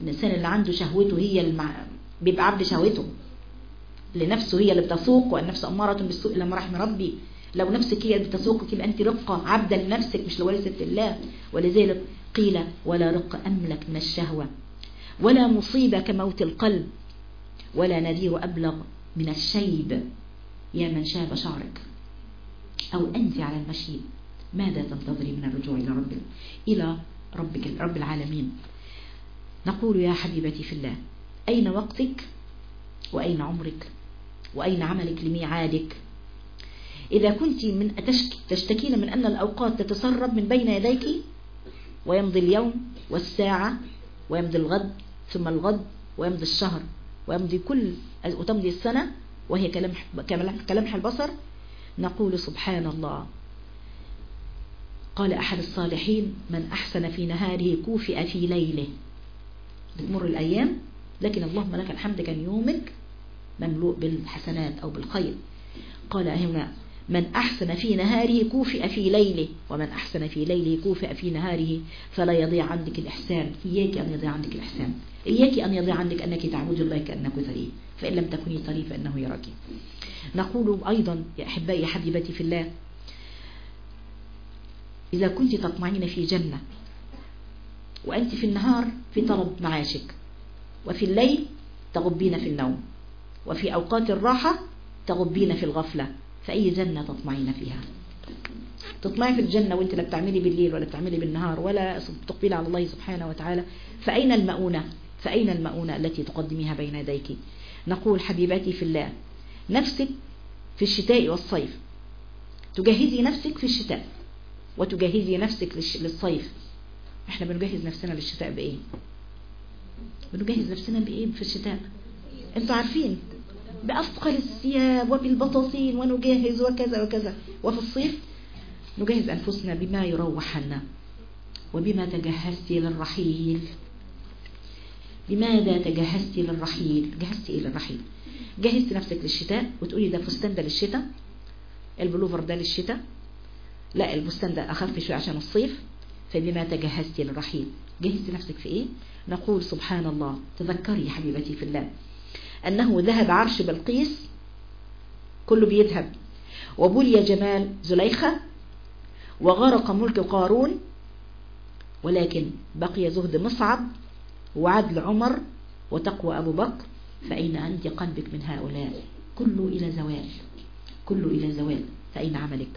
الإنسان اللي عنده شهوته هي المع... بيبقى عبد شهوته. لنفسه هي اللي بتسوق والنفس أمارة بالسوء لما رحم ربي. لو نفسك هي اللي بتسوقك يبقى أنت رقة عبدا لنفسك مش لورثة الله. ولذلك قيل ولا رق أملك من الشهوة. ولا مصيبة كموت القلب. ولا نذير أبلغ من الشيب. يا من شاب شعرك. أو أنت على المشي ماذا تنتظري من الرجوع إلى رب إلى ربك رب العالمين. نقول يا حبيبتي في الله أين وقتك؟ وأين عمرك؟ وأين عملك لميعادك؟ إذا كنت من تشتكين من أن الأوقات تتسرب من بين يديك ويمضي اليوم والساعة ويمضي الغد ثم الغد ويمضي الشهر ويمضي كل وتمضي السنة وهي كلمح البصر نقول سبحان الله. قال أحد الصالحين من أحسن في نهاره كوفئ في ليله. بتمر الأيام لكن اللهم لك الحمد كان يومك مملوء بالحسنات أو بالخير. قال هنا من أحسن في نهاره كوفئ في ليله ومن أحسن في ليله كوفئ في نهاره فلا يضيع عندك الإحسان. إياك أن يضيع عندك الإحسان. إياك أن يضيع عندك أنك تعبد الله كأنك ثري فإن لم تكوني ثري فإنه يراك. نقول أيضا يا أحبائي حبيبتي في الله إذا كنت تطمعين في جنة وأنت في النهار في طلب معاشك وفي الليل تغبين في النوم وفي أوقات الراحة تغبين في الغفلة فأي جنة تطمعين فيها؟ تطمعي في الجنة وأنت لا بتعملي بالليل ولا بتعملي بالنهار ولا تقبلي على الله سبحانه وتعالى فأين المؤونة؟ فأين المؤونة التي تقدميها بين يديك؟ نقول حبيباتي في الله نفسك في الشتاء والصيف. تجهزي نفسك في الشتاء. وتجهزي نفسك للصيف. إحنا بنجهز نفسنا للشتاء بإيه؟ بنجهز نفسنا بإيه؟ في الشتاء. أنتوا عارفين بأثقل الثياب وبالبطاطين ونجهز وكذا وكذا. وفي الصيف نجهز أنفسنا بما يروحنا وبما تجهزت للرحيل. بماذا تجهزت للرحيل؟ جهزت إيه للرحيل؟ جهزت نفسك للشتاء وتقولي ده فستان ده للشتاء. البلوفر ده للشتاء. لا الفستان ده أخف شوية عشان الصيف فبما تجهزت للرحيل جهزت نفسك في إيه؟ نقول سبحان الله تذكري حبيبتي في الله أنه ذهب عرش بلقيس كله بيذهب. وبلي جمال زليخة وغرق ملك قارون ولكن بقي زهد مصعب وعدل عمر وتقوى أبو بكر. فأين أنت قلبك من هؤلاء؟ كله إلى زوال كله إلى زوال. فأين عملك؟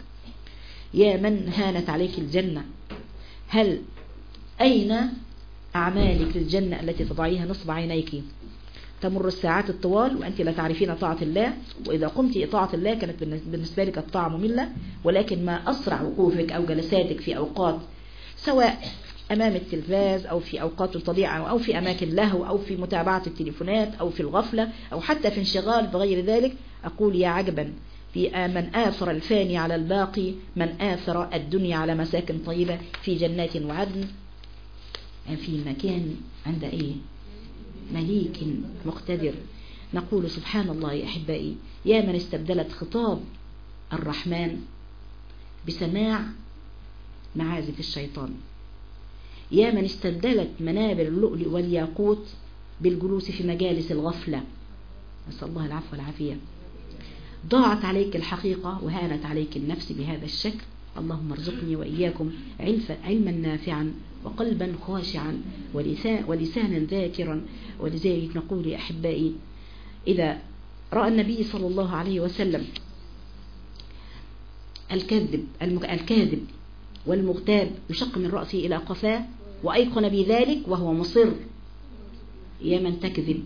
يا من هانت عليك الجنة؟ هل أين أعمالك للجنة التي تضعيها نصب عينيك؟ تمر الساعات الطوال وأنت لا تعرفين طاعة الله وإذا قمت طاعة الله كانت بالنسبة لك الطاعة مملة ولكن ما أسرع وقوفك أو جلساتك في أوقات سواء أمام التلفاز أو في أوقات تضيع أو في أماكن لهو أو في متابعة التليفونات أو في الغفلة أو حتى في انشغال بغير ذلك أقول يا عجبا في من آثر الفاني على الباقي من آثر الدنيا على مساكن طيبة في جنات وعدن. في مكان عند إيه مليك مقتدر. نقول سبحان الله يا أحبائي يا من استبدلت خطاب الرحمن بسماع معازف الشيطان. يا من استبدلت منابر اللؤلؤ والياقوت بالجلوس في مجالس الغفلة. نسأل الله العفو والعافية. ضاعت عليك الحقيقة وهانت عليك النفس بهذا الشكل. اللهم ارزقني وإياكم علما نافعا وقلبا خاشعا ولسان ولسانا ذاكرا. ولذلك نقول يا أحبائي إذا رأى النبي صلى الله عليه وسلم الكذب الكاذب والمغتاب يشق من رأسه إلى قفاه وأيقن بذلك وهو مصر يا من تكذب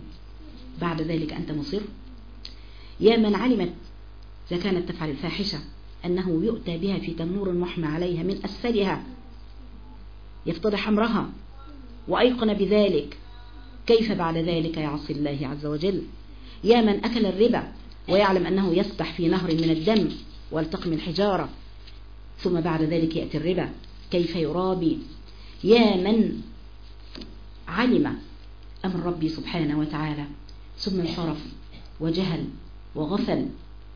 بعد ذلك أنت مصر؟ يا من علمت إذا كانت تفعل الفاحشة أنه يؤتى بها في تنور محمى عليها من أسفلها. يفتضح أمرها وأيقن بذلك. كيف بعد ذلك يعصي الله عز وجل؟ يا من أكل الربا ويعلم أنه يسبح في نهر من الدم والتقم الحجارة. ثم بعد ذلك يأتي الربا. كيف يرابي؟ يا من علم أمر ربي سبحانه وتعالى. ثم انصرف وجهل وغفل.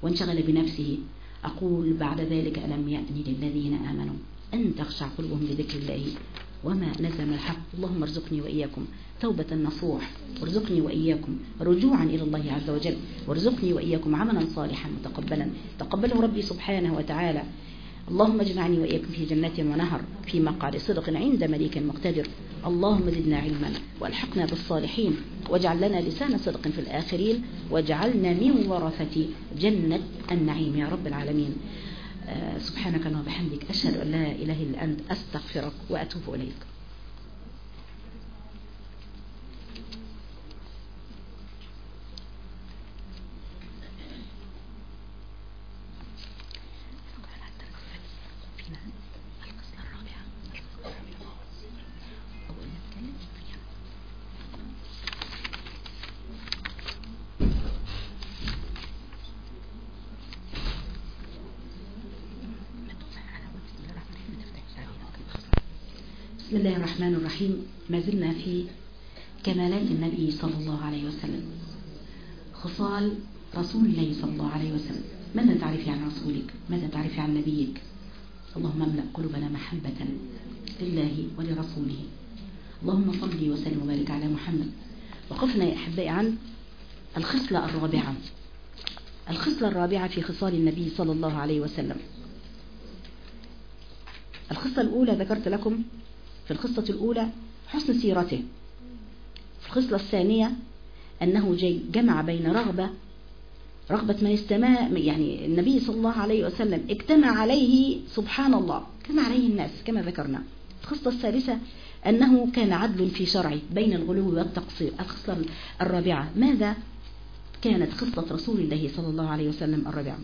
وانشغل بنفسه. أقول بعد ذلك ألم يأني للذين آمنوا أن تخشع قلوبهم لذكر الله وما نزم الحق. اللهم ارزقني وإياكم توبة نصوح وارزقني وإياكم رجوعا إلى الله عز وجل. وارزقني وإياكم عملا صالحا متقبلا. تقبله ربي سبحانه وتعالى. اللهم اجمعني وإياكم في جنات ونهر في مقعد صدق عند مليك مقتدر. اللهم زدنا علما والحقنا بالصالحين. واجعل لنا لسان صدق في الآخرين. واجعلنا من ورثة جنة النعيم يا رب العالمين. آه سبحانك اللهم وبحمدك أشهد أن لا إله إلا أنت أستغفرك وأتوب إليك. بسم الله الرحمن الرحيم. ما زلنا في كمالات النبي صلى الله عليه وسلم. خصال رسول الله صلى الله عليه وسلم. ماذا تعرفي عن رسولك؟ ماذا تعرفي عن نبيك؟ اللهم املأ قلوبنا محبة لله ولرسوله. اللهم صل وسلم وبارك على محمد. وقفنا يا أحبائي عن الخصلة الرابعة. الخصلة الرابعة في خصال النبي صلى الله عليه وسلم. الخصلة الأولى ذكرت لكم في الخصلة الأولى حسن سيرته. في الخصلة الثانية أنه جي جمع بين رغبة رغبة من استماع يعني النبي صلى الله عليه وسلم اجتمع عليه سبحان الله اجتمع عليه الناس كما ذكرنا. الخصلة الثالثة أنه كان عدل في شرعه بين الغلو والتقصير. الخصلة الرابعة ماذا كانت خصلة رسول الله صلى الله عليه وسلم الرابعة؟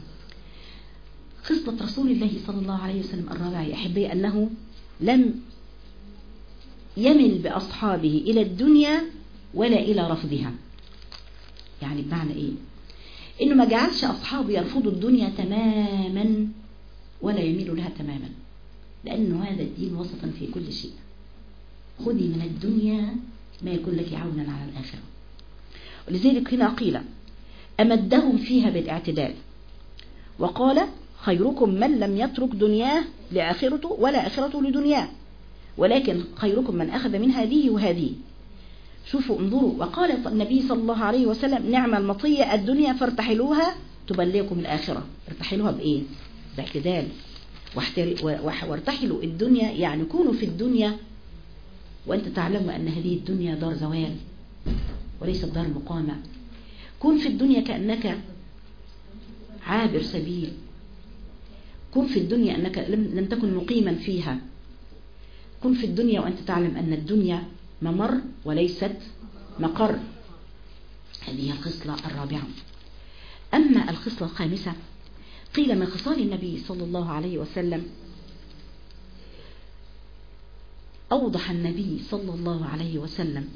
خصلة رسول الله صلى الله عليه وسلم الرابعة يا أحبائي أنه لم يمل بأصحابه إلى الدنيا ولا إلى رفضها. يعني بمعنى إيه؟ إنه ما جعلش أصحابه يرفضوا الدنيا تماما ولا يميلوا لها تماما. لأنه هذا الدين وسطا في كل شيء. خذي من الدنيا ما يكون لك عونا على الآخرة. ولذلك هنا قيل أمدهم فيها بالاعتدال. وقال خيركم من لم يترك دنياه لآخرته ولا آخرته لدنياه. ولكن خيركم من أخذ من هذه وهذه. شوفوا انظروا. وقال النبي صلى الله عليه وسلم نعم المطية الدنيا فارتحلوها تبلغكم الآخرة. ارتحلوها بإيه؟ باعتدال. وارتحلوا. الدنيا يعني كونوا في الدنيا. وأنت تعلم أن هذه الدنيا دار زوال وليست دار مقامة. كن في الدنيا كأنك عابر سبيل. كن في الدنيا أنك لم تكن مقيما فيها. كن في الدنيا وأنت تعلم أن الدنيا ممر وليست مقر. هذه الخصلة الرابعة. أما الخصلة الخامسة قيل من خصال النبي صلى الله عليه وسلم أوضح النبي صلى الله عليه وسلم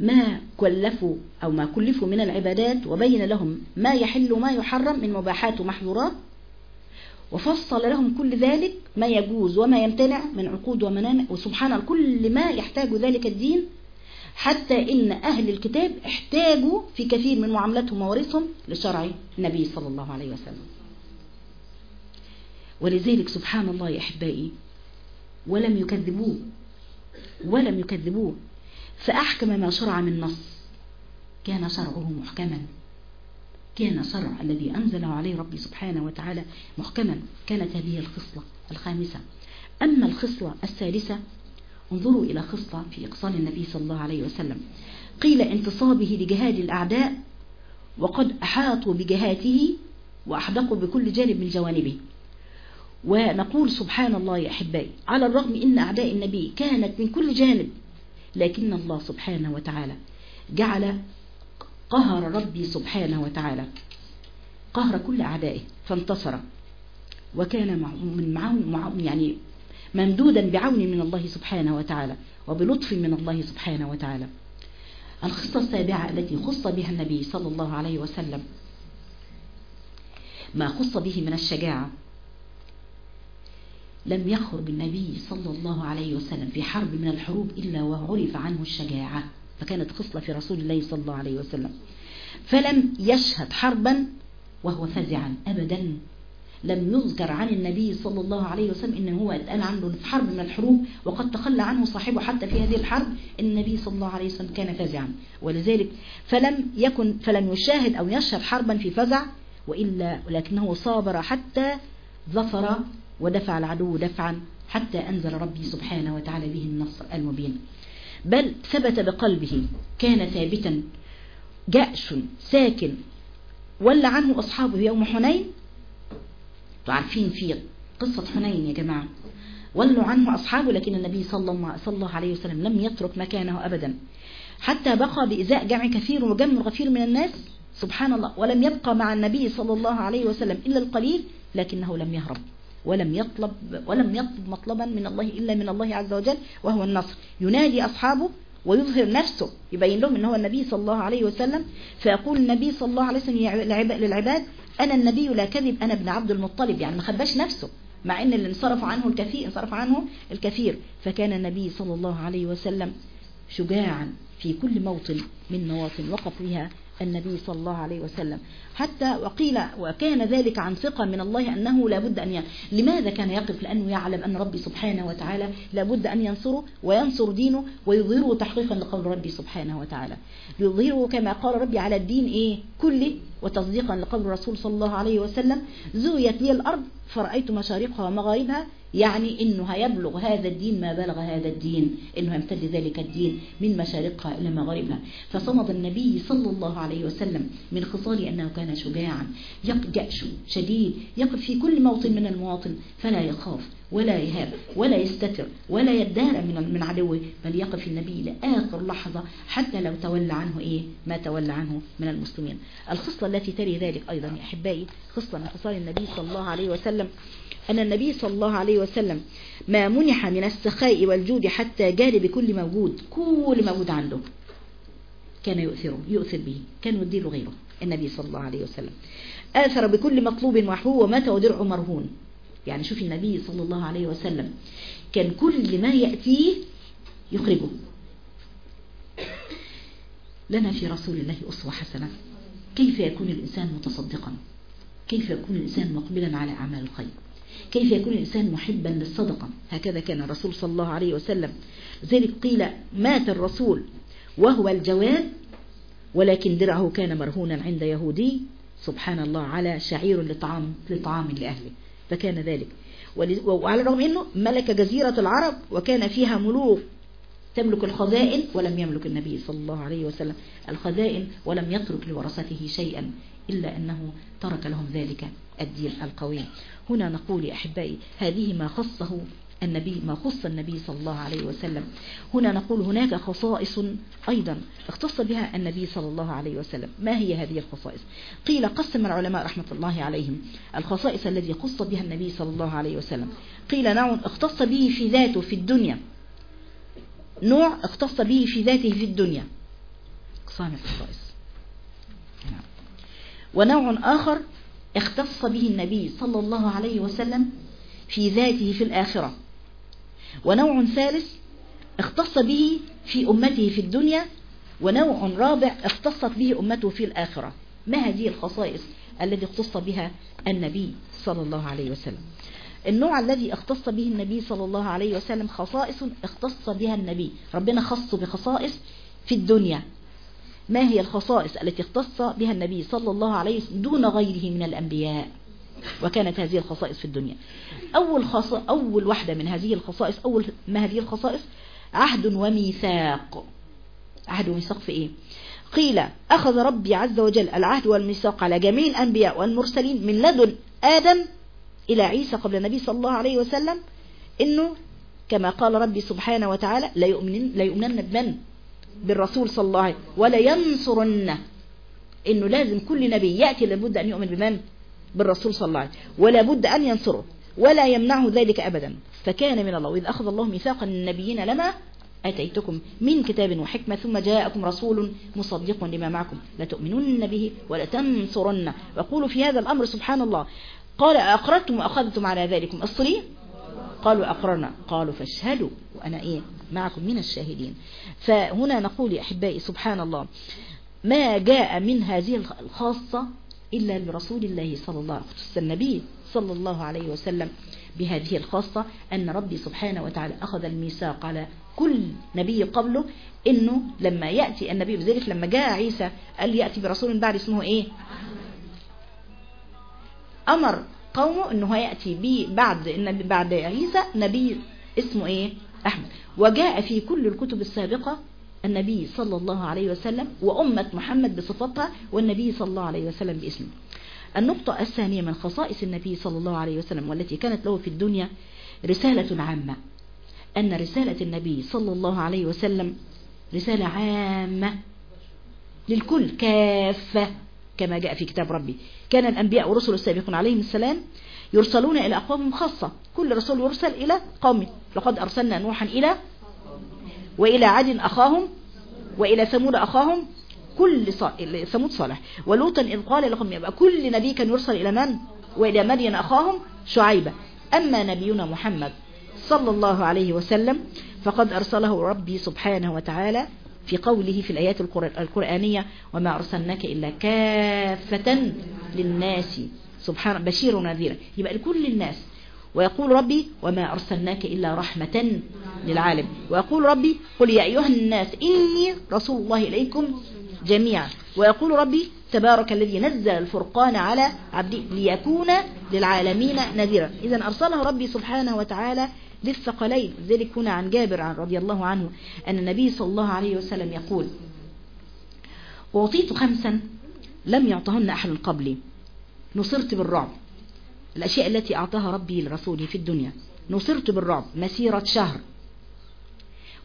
ما كلفوا أو ما كلفوا من العبادات وبين لهم ما يحل وما يحرم من مباحات ومحظورات وفصل لهم كل ذلك ما يجوز وما يمتنع من عقود ومنامع. وسبحان كل ما يحتاج ذلك الدين. حتى إن أهل الكتاب احتاجوا في كثير من معاملتهم وورثهم لشرع النبي صلى الله عليه وسلم. ولذلك سبحان الله يا أحبائي ولم يكذبوه ولم يكذبوه فأحكم ما شرع من نص. كان شرعه محكما. كان شرع الذي أنزله عليه ربي سبحانه وتعالى محكما. كانت هذه الخصلة الخامسة. أما الخصلة الثالثة انظروا إلى خصلة في إقصال النبي صلى الله عليه وسلم. قيل انتصابه لجهاد الأعداء وقد أحاطوا بجهاته وأحدقوا بكل جانب من جوانبه. ونقول سبحان الله يا أحبائي على الرغم إن أعداء النبي كانت من كل جانب لكن الله سبحانه وتعالى جعل قهر ربي سبحانه وتعالى. قهر كل أعدائه فانتصر. وكان من معه يعني ممدودا بعون من الله سبحانه وتعالى وبلطف من الله سبحانه وتعالى. الخصة السابعة التي خص بها النبي صلى الله عليه وسلم. ما خص به من الشجاعة. لم يخرج النبي صلى الله عليه وسلم في حرب من الحروب إلا وعرف عنه الشجاعة. فكانت خصلة في رسول الله صلى الله عليه وسلم. فلم يشهد حربا وهو فزعا أبدا. لم يذكر عن النبي صلى الله عليه وسلم إنه هو اتقال عنه في حرب من الحروب وقد تخلى عنه صاحبه حتى في هذه الحرب إن النبي صلى الله عليه وسلم كان فزعا. ولذلك فلم يكن فلم يشاهد أو يشهد حربا في فزع وإلا ولكنه صابر حتى ظفر ودفع العدو دفعا حتى أنزل ربي سبحانه وتعالى به النصر المبين. بل ثبت بقلبه كان ثابتا. جأش ساكن. ولا عنه أصحابه يوم حنين؟ تعرفين في قصة حنين يا جماعة. ولوا عنه أصحابه لكن النبي صلى الله عليه وسلم لم يترك مكانه أبدا. حتى بقى بإزاء جمع كثير وجمع غفير من الناس. سبحان الله. ولم يبقى مع النبي صلى الله عليه وسلم إلا القليل لكنه لم يهرب. ولم يطلب ولم يطلب مطلبا من الله إلا من الله عز وجل وهو النصر. ينادي أصحابه ويظهر نفسه يبين لهم ان هو النبي صلى الله عليه وسلم. فيقول النبي صلى الله عليه وسلم للعباد أنا النبي لا كذب أنا ابن عبد المطلب. يعني ما خباش نفسه مع إن اللي انصرف عنه الكثير انصرف عنه الكثير. فكان النبي صلى الله عليه وسلم شجاعا في كل موطن من مواطن وقف فيها النبي صلى الله عليه وسلم. حتى وقيل وكان ذلك عن ثقة من الله أنه لابد أن ين... لماذا كان يقف؟ لأنه يعلم أن ربي سبحانه وتعالى لابد أن ينصره وينصر دينه ويظهره تحقيقا لقول ربي سبحانه وتعالى. يظهره كما قال ربي على الدين إيه؟ كله وتصديقا لقول الرسول صلى الله عليه وسلم زويت لي الأرض فرأيت مشارقها ومغاربها يعني إنه هيبلغ هذا الدين ما بلغ هذا الدين إنه يمتد ذلك الدين من مشارقها إلى مغاربها. فصمد النبي صلى الله عليه وسلم من خصال أنه كان شجاعا يقجأش شديد يقف في كل موطن من المواطن فلا يخاف. ولا يهاب ولا يستتر ولا يدار من من عدوه بل يقف النبي لآخر لحظة حتى لو تولى عنه إيه؟ ما تولى عنه من المسلمين. الخصلة التي تلي ذلك أيضا يا أحبائي خصلة من خصال النبي صلى الله عليه وسلم. أن النبي صلى الله عليه وسلم ما منح من السخاء والجود حتى جاد بكل موجود كل موجود عنده كان يؤثره يؤثر به كان يدير غيره النبي صلى الله عليه وسلم. آثر بكل مطلوب محبوب ومات ودرع مرهون. يعني شوف النبي صلى الله عليه وسلم كان كل ما يأتيه يخرجه. لنا في رسول الله أسوة حسنة. كيف يكون الإنسان متصدقا؟ كيف يكون الإنسان مقبلا على أعمال الخير؟ كيف يكون الإنسان محبا للصدقة؟ هكذا كان الرسول صلى الله عليه وسلم. ذلك قيل مات الرسول وهو الجواد ولكن درعه كان مرهونا عند يهودي. سبحان الله على شعير لطعام لطعام لأهله. فكان ذلك. وعلى الرغم أنه ملك جزيرة العرب وكان فيها ملوك تملك الخزائن ولم يملك النبي صلى الله عليه وسلم الخزائن ولم يترك لورثته شيئا إلا أنه ترك لهم ذلك الدين القويم. هنا نقول يا أحبائي هذه ما خصه النبي ما خص النبي صلى الله عليه وسلم. هنا نقول هناك خصائص أيضا اختص بها النبي صلى الله عليه وسلم. ما هي هذه الخصائص؟ قيل قسم العلماء رحمة الله عليهم الخصائص التي خص بها النبي صلى الله عليه وسلم. قيل نوع اختص به في ذاته في الدنيا. نوع اختص به في ذاته في الدنيا. اقسام الخصائص. نعم. ونوع آخر اختص به النبي صلى الله عليه وسلم في ذاته في الآخرة. ونوع ثالث اختص به في أمته في الدنيا ونوع رابع اختصت به أمته في الآخرة. ما هذه الخصائص التي اختص بها النبي صلى الله عليه وسلم؟ النوع الذي اختص به النبي صلى الله عليه وسلم خصائص اختص بها النبي. ربنا خص بخصائص في الدنيا. ما هي الخصائص التي اختص بها النبي صلى الله عليه وسلم دون غيره من الأنبياء؟ وكانت هذه الخصائص في الدنيا. أول, خص... أول واحدة من هذه الخصائص أول ما هذه الخصائص عهد وميثاق. عهد وميثاق في إيه؟ قيل أخذ ربي عز وجل العهد والميثاق على جميع الأنبياء والمرسلين من لدن آدم إلى عيسى قبل النبي صلى الله عليه وسلم إنه كما قال ربي سبحانه وتعالى لا يؤمنن, لا يؤمنن بمن بالرسول صلى الله عليه ولا ينصرن. إنه لازم كل نبي يأتي لابد أن يؤمن بمن؟ بالرسول صلى الله عليه وسلم. ولا بد أن ينصره ولا يمنعه ذلك أبدا. فكان من الله. وإذ أخذ الله ميثاقا النبيين لما أتيتكم من كتاب وحكمة ثم جاءكم رسول مصدق لما معكم. لتؤمنن به ولا تنصرن وقولوا في هذا الأمر سبحان الله. قال أقررتم وأخذتم على ذلكم. الصلي؟ قالوا أقررنا. قالوا فاشهدوا. وأنا إيه؟ معكم من الشاهدين. فهنا نقول يا أحبائي سبحان الله ما جاء من هذه الخاصة إلا لرسول الله صلى الله عليه وسلم النبي صلى الله عليه وسلم. بهذه الخاصة أن ربي سبحانه وتعالى أخذ الميثاق على كل نبي قبله إنه لما يأتي النبي بذلك لما جاء عيسى قال يأتي برسول بعد اسمه إيه؟ أمر قومه أنه يأتي بعد بعد عيسى نبي اسمه إيه؟ أحمد. وجاء في كل الكتب السابقة النبي صلى الله عليه وسلم وأمة محمد بصفتها والنبي صلى الله عليه وسلم باسمه. النقطة الثانية من خصائص النبي صلى الله عليه وسلم والتي كانت له في الدنيا رسالة عامة. أن رسالة النبي صلى الله عليه وسلم رسالة عامة للكل كافة كما جاء في كتاب ربي. كان الأنبياء ورسل السابقون عليهم السلام يرسلون إلى أقوام خاصة. كل رسول يرسل إلى قومه لقد أرسلنا نوحا إلى وإلى عاد أخاهم وإلى ثمود أخاهم كل ثمود صالح. ولوطا إذ قال لهم يبقى كل نبي كان يرسل إلى من؟ وإلى مدين أخاهم؟ شعيبة. أما نبينا محمد صلى الله عليه وسلم فقد أرسله ربي سبحانه وتعالى في قوله في الآيات القرآنية وما أرسلناك إلا كافة للناس. سبحان بشير ونذير يبقى لكل الناس ويقول ربي وما أرسلناك إلا رحمة للعالم. ويقول ربي قل يا أيها الناس إني رسول الله إليكم جميعا. ويقول ربي تبارك الذي نزل الفرقان على عبده ليكون للعالمين نذيرا. إذا أرسله ربي سبحانه وتعالى للثقلين. ذلك هنا عن جابر عن رضي الله عنه أن النبي صلى الله عليه وسلم يقول أعطيت خمسا لم يعطهن أحد قبلي نصرت بالرعب. الأشياء التي أعطاها ربي لرسوله في الدنيا. نصرت بالرعب مسيرة شهر.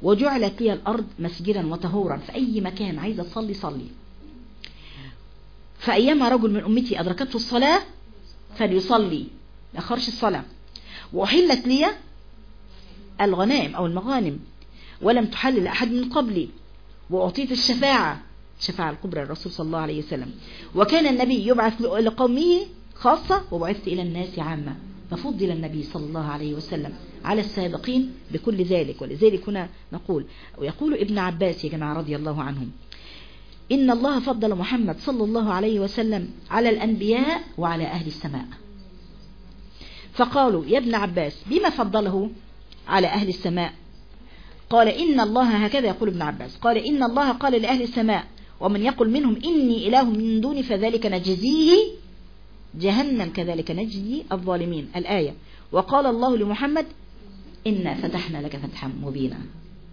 وجعلت لي الأرض مسجدا وطهورا. في أي مكان عايزة تصلي صلي. فأيما رجل من أمتي أدركته الصلاة فليصلي. ما أخرش الصلاة. وأحلت لي الغنائم أو المغانم. ولم تحل لأحد من قبلي. وأعطيت الشفاعة. الشفاعة الكبرى للرسول صلى الله عليه وسلم. وكان النبي يبعث لقومه خاصة وبعثت إلى الناس عامة. ففضل النبي صلى الله عليه وسلم على السابقين بكل ذلك ولذلك هنا نقول ويقول ابن عباس يا جماعة رضي الله عنهم إن الله فضل محمد صلى الله عليه وسلم على الأنبياء وعلى أهل السماء. فقالوا يا ابن عباس بما فضله على أهل السماء؟ قال إن الله هكذا يقول ابن عباس. قال إن الله قال لأهل السماء ومن يقل منهم إني إله من دوني فذلك نجزيه جهنم كذلك نجزي الظالمين. الآية وقال الله لمحمد إنا فتحنا لك فتحا مبينا.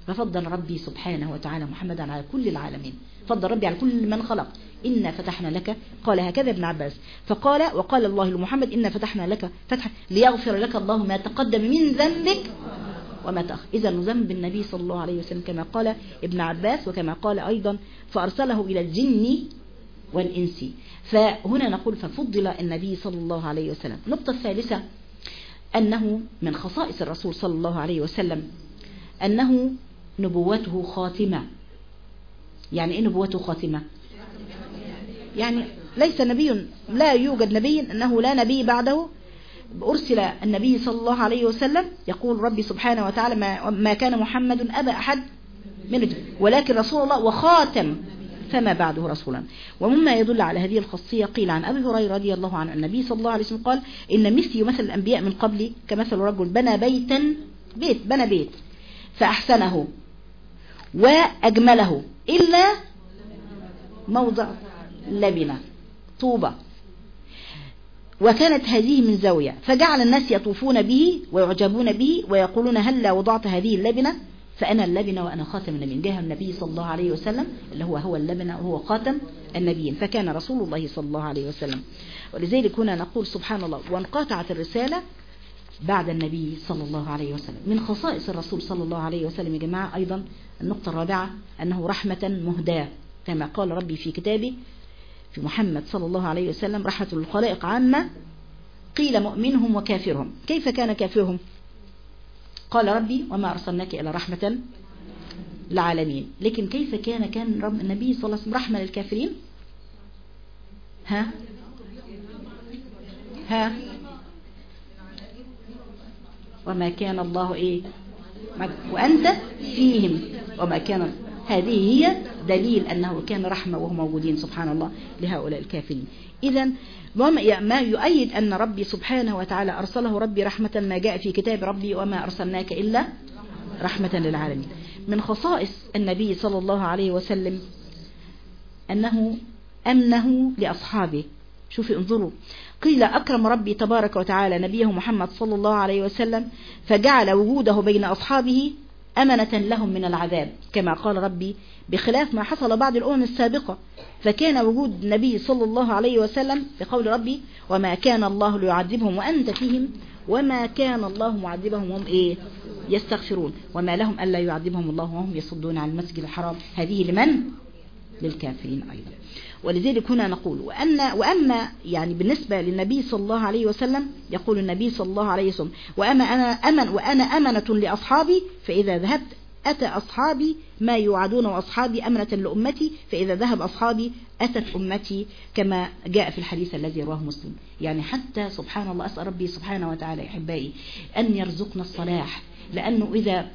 ففضل ربي سبحانه وتعالى محمدا على كل العالمين. فضل ربي على كل من خلق. إنا فتحنا لك قال هكذا ابن عباس. فقال وقال الله لمحمد إنا فتحنا لك فتحا ليغفر لك الله ما تقدم من ذنبك وما تأخر. إذا ذنب النبي صلى الله عليه وسلم كما قال ابن عباس وكما قال أيضا فأرسله إلى الجن والإنس. فهنا نقول ففضل النبي صلى الله عليه وسلم. النقطة الثالثة أنه من خصائص الرسول صلى الله عليه وسلم أنه نبوته خاتمة. يعني إيه نبوته خاتمة؟ يعني ليس نبي لا يوجد نبي أنه لا نبي بعده. أرسل النبي صلى الله عليه وسلم يقول ربي سبحانه وتعالى ما, كان محمد أبا أحد من ولكن رسول الله وخاتم فما بعده رسولا. ومما يدل على هذه الخاصية قيل عن أبي هريرة رضي الله عنه النبي صلى الله عليه وسلم قال إن مثلي مثل الأنبياء من قبلي كمثل رجل بنى بيتا بيت بنى بيت فأحسنه وأجمله إلا موضع لبنة طوبة وكانت هذه من زاوية فجعل الناس يطوفون به ويعجبون به ويقولون هل وضعت هذه اللبنة؟ فأنا اللبنة وأنا خاتم النبيين جاء النبي صلى الله عليه وسلم اللي هو هو اللبنة وهو خاتم النبيين. فكان رسول الله صلى الله عليه وسلم. ولذلك هنا نقول سبحان الله وانقطعت الرسالة بعد النبي صلى الله عليه وسلم. من خصائص الرسول صلى الله عليه وسلم يا جماعة أيضا النقطة الرابعة أنه رحمة مهداة. كما قال ربي في كتابه في محمد صلى الله عليه وسلم رحمة للخلائق عامة قيل مؤمنهم وكافرهم. كيف كان كافرهم؟ قال ربي وما أرسلناك إلى رحمة العالمين لكن كيف كان كان رب النبي صلى الله عليه وسلم رحمة للكافرين؟ ها؟ ها؟ وما كان الله إيه؟ وأنت فيهم. وما كان هذه هي دليل أنه كان رحمة وهم موجودين سبحان الله لهؤلاء الكافرين. اذا ما يؤيد أن ربي سبحانه وتعالى أرسله ربي رحمة ما جاء في كتاب ربي وما أرسلناك إلا رحمة للعالمين. من خصائص النبي صلى الله عليه وسلم أنه أمنه لأصحابه. شوفي انظروا. قيل أكرم ربي تبارك وتعالى نبيه محمد صلى الله عليه وسلم فجعل وجوده بين أصحابه أمنة لهم من العذاب كما قال ربي بخلاف ما حصل بعد الأمم السابقة. فكان وجود النبي صلى الله عليه وسلم بقول ربي وما كان الله ليعذبهم وأنت فيهم وما كان الله معذبهم وهم إيه؟ يستغفرون. وما لهم ألا يعذبهم الله وهم يصدون عن المسجد الحرام. هذه لمن؟ للكافرين أيضا. ولذلك هنا نقول وأن وأما يعني بالنسبة للنبي صلى الله عليه وسلم يقول النبي صلى الله عليه وسلم وأما أنا أمن وأنا أمنة لأصحابي فإذا ذهبت أتى أصحابي ما يوعدون وأصحابي أمنة لأمتي فإذا ذهب أصحابي أتت أمتي كما جاء في الحديث الذي رواه مسلم. يعني حتى سبحان الله أسأل ربي سبحانه وتعالى أحبائي أن يرزقنا الصلاح. لأنه إذا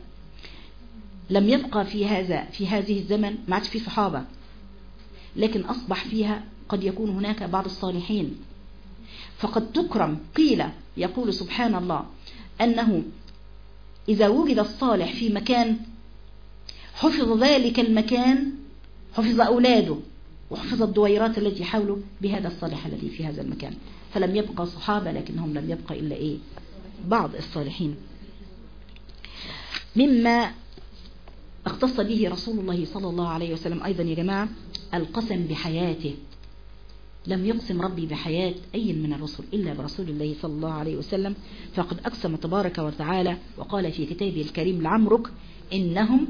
لم يبقى في هذا في هذه الزمن ما عادش في صحابة. لكن أصبح فيها قد يكون هناك بعض الصالحين. فقد تكرم قيل يقول سبحان الله أنه إذا وجد الصالح في مكان حفظ ذلك المكان حفظ أولاده وحفظ الدويرات التي حولوا بهذا الصالح الذي في هذا المكان. فلم يبقى صحابة لكنهم لم يبقى إلا إيه؟ بعض الصالحين. مما اختص به رسول الله صلى الله عليه وسلم أيضا يا جماعة القسم بحياته. لم يقسم ربي بحياة أي من الرسل إلا برسول الله صلى الله عليه وسلم. فقد أقسم تبارك وتعالى وقال في كتابه الكريم لعمرك إنهم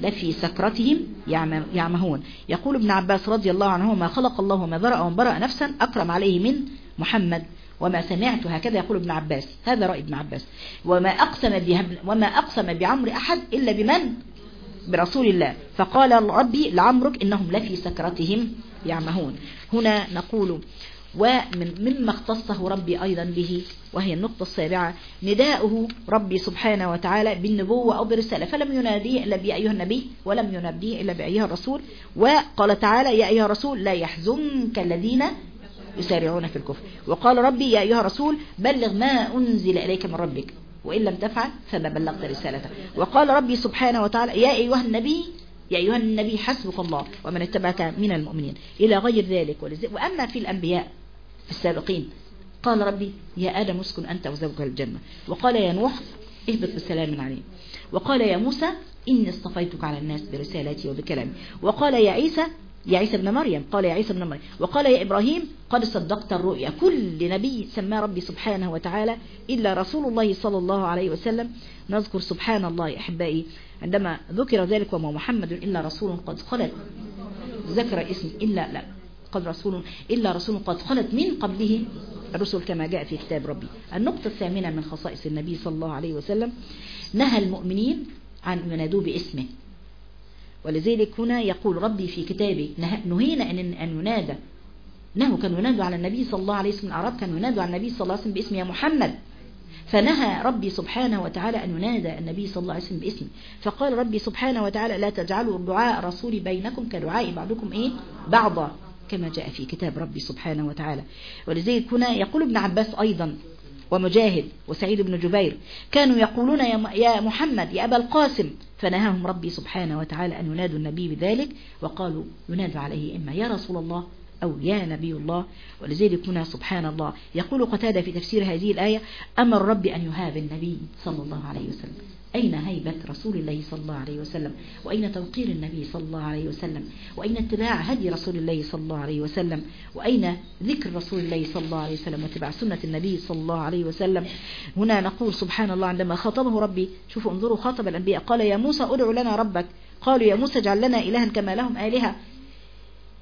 لفي سكرتهم يعم- يعمهون. يقول ابن عباس رضي الله عنه ما خلق الله وما برأ وما برأ نفسا أكرم عليه من محمد. وما سمعت هكذا يقول ابن عباس. هذا رأي ابن عباس. وما أقسم وما أقسم بعمر أحد إلا بمن؟ برسول الله. فقال ربي لعمرك إنهم لفي سكرتهم يعمهون. هنا نقول ومن مما اختصه ربي أيضا به وهي النقطة السابعة نداؤه ربي سبحانه وتعالى بالنبوة أو بالرسالة فلم يناديه إلا بأيها النبي ولم يناديه إلا بأيها الرسول وقال تعالى يا أيها الرسول لا يحزنك الذين يسارعون في الكفر. وقال ربي يا أيها الرسول بلغ ما أنزل إليك من ربك وإن لم تفعل فما بلغت رسالته. وقال ربي سبحانه وتعالى يا أيها النبي يا أيها النبي حسبك الله ومن اتبعك من المؤمنين. إلى غير ذلك. وأما في الأنبياء في السابقين. قال ربي يا آدم اسكن أنت وزوجك الجنة. وقال يا نوح اهبط بسلام عليه وقال يا موسى إني اصطفيتك على الناس برسالتي وبكلامي. وقال يا عيسى يا عيسى ابن مريم قال يا عيسى ابن مريم. وقال يا إبراهيم قد صدقت الرؤيا. كل نبي سماه ربي سبحانه وتعالى إلا رسول الله صلى الله عليه وسلم. نذكر سبحان الله أحبائي عندما ذكر ذلك وما محمد إلا رسول قد خلت. ذكر اسم إلا لا. قد رسول إلا رسول قد خلت من قبله الرسل كما جاء في كتاب ربي. النقطة الثامنة من خصائص النبي صلى الله عليه وسلم نهى المؤمنين عن ينادوه باسمه. ولذلك هنا يقول ربي في كتابه نه- نهينا أن ينادى. انه كانوا ينادوا على النبي صلى الله عليه وسلم الأعراب كانوا ينادوا على النبي صلى الله عليه وسلم باسم يا محمد. فنهى ربي سبحانه وتعالى أن ينادى النبي صلى الله عليه وسلم باسمه. فقال ربي سبحانه وتعالى لا تجعلوا دعاء رسولي بينكم كدعاء بعضكم إيه؟ بعضا. كما جاء في كتاب ربي سبحانه وتعالى. ولذلك هنا يقول ابن عباس أيضا ومجاهد وسعيد بن جبير كانوا يقولون يا محمد يا أبا القاسم. فنهاهم ربي سبحانه وتعالى أن ينادوا النبي بذلك وقالوا ينادوا عليه إما يا رسول الله أو يا نبي الله. ولذلك هنا سبحان الله يقول قتادة في تفسير هذه الآية أمر ربي أن يهاب النبي صلى الله عليه وسلم. أين هيبة رسول الله صلى الله عليه وسلم؟ وأين توقير النبي صلى الله عليه وسلم؟ وأين اتباع هدي رسول الله صلى الله عليه وسلم؟ وأين ذكر رسول الله صلى الله عليه وسلم واتباع سنة النبي صلى الله عليه وسلم؟ هنا نقول سبحان الله عندما خاطبه ربي شوفوا انظروا خاطب الأنبياء قال يا موسى ادع لنا ربك. قالوا يا موسى اجعل لنا إلها كما لهم آلهة.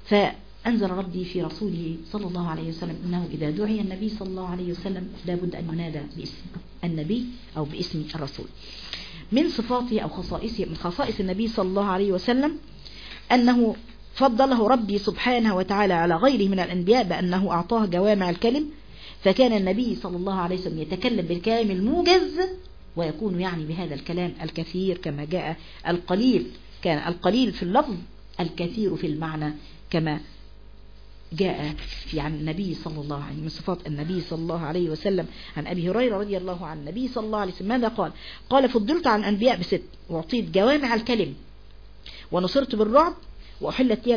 فأنزل ربي في رسوله صلى الله عليه وسلم إنه إذا دعي النبي صلى الله عليه وسلم لابد أن ينادى باسم النبي أو باسم الرسول. من صفاته أو خصائصه من خصائص النبي صلى الله عليه وسلم أنه فضله ربي سبحانه وتعالى على غيره من الأنبياء بأنه أعطاه جوامع الكلم فكان النبي صلى الله عليه وسلم يتكلم بالكلام الموجز ويكون يعني بهذا الكلام الكثير كما جاء القليل كان القليل في اللفظ الكثير في المعنى كما جاء في عن النبي صلى الله عليه وسلم من صفات النبي صلى الله عليه وسلم عن أبي هريرة رضي الله عن النبي صلى الله عليه وسلم ماذا قال؟ قال فضلت عن الأنبياء بست وأعطيت جوامع الكلم ونصرت بالرعب وأحلت لي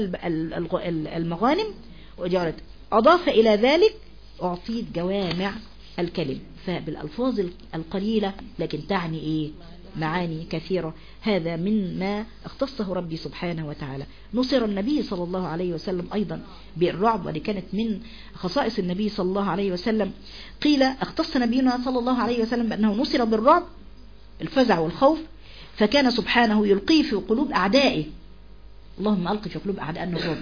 المغانم وجارت أضاف إلى ذلك أعطيت جوامع الكلم. فبالألفاظ ال- القليلة لكن تعني إيه؟ معاني كثيرة. هذا مما اختصه ربي سبحانه وتعالى. نصر النبي صلى الله عليه وسلم أيضا بالرعب ودي كانت من خصائص النبي صلى الله عليه وسلم. قيل اختص نبينا صلى الله عليه وسلم بأنه نصر بالرعب الفزع والخوف. فكان سبحانه يلقيه في قلوب أعدائه. اللهم ألقي في قلوب أعدائنا الرعب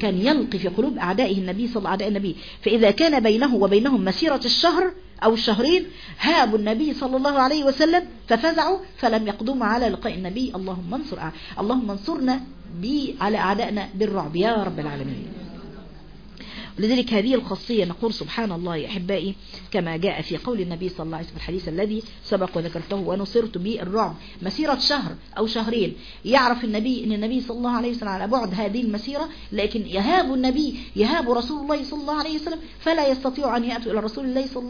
كان يلقي في قلوب أعدائه النبي صلى الله عليه النبي. فإذا كان بينه وبينهم مسيرة الشهر أو الشهرين هابوا النبي صلى الله عليه وسلم ففزعوا فلم يقدموا على لقاء النبي. اللهم انصر اللهم انصرنا على أعدائنا بالرعب. يا رب العالمين. لذلك هذه الخاصية نقول سبحان الله يا أحبائي كما جاء في قول النبي صلى الله عليه وسلم الحديث الذي سبق وذكرته ونصرت به الرعب مسيرة شهر أو شهرين. يعرف النبي أن النبي صلى الله عليه وسلم على بعد هذه المسيرة لكن يهاب النبي يهاب رسول الله صلى الله عليه وسلم فلا يستطيع أن يأتوا إلى رسول الله صلى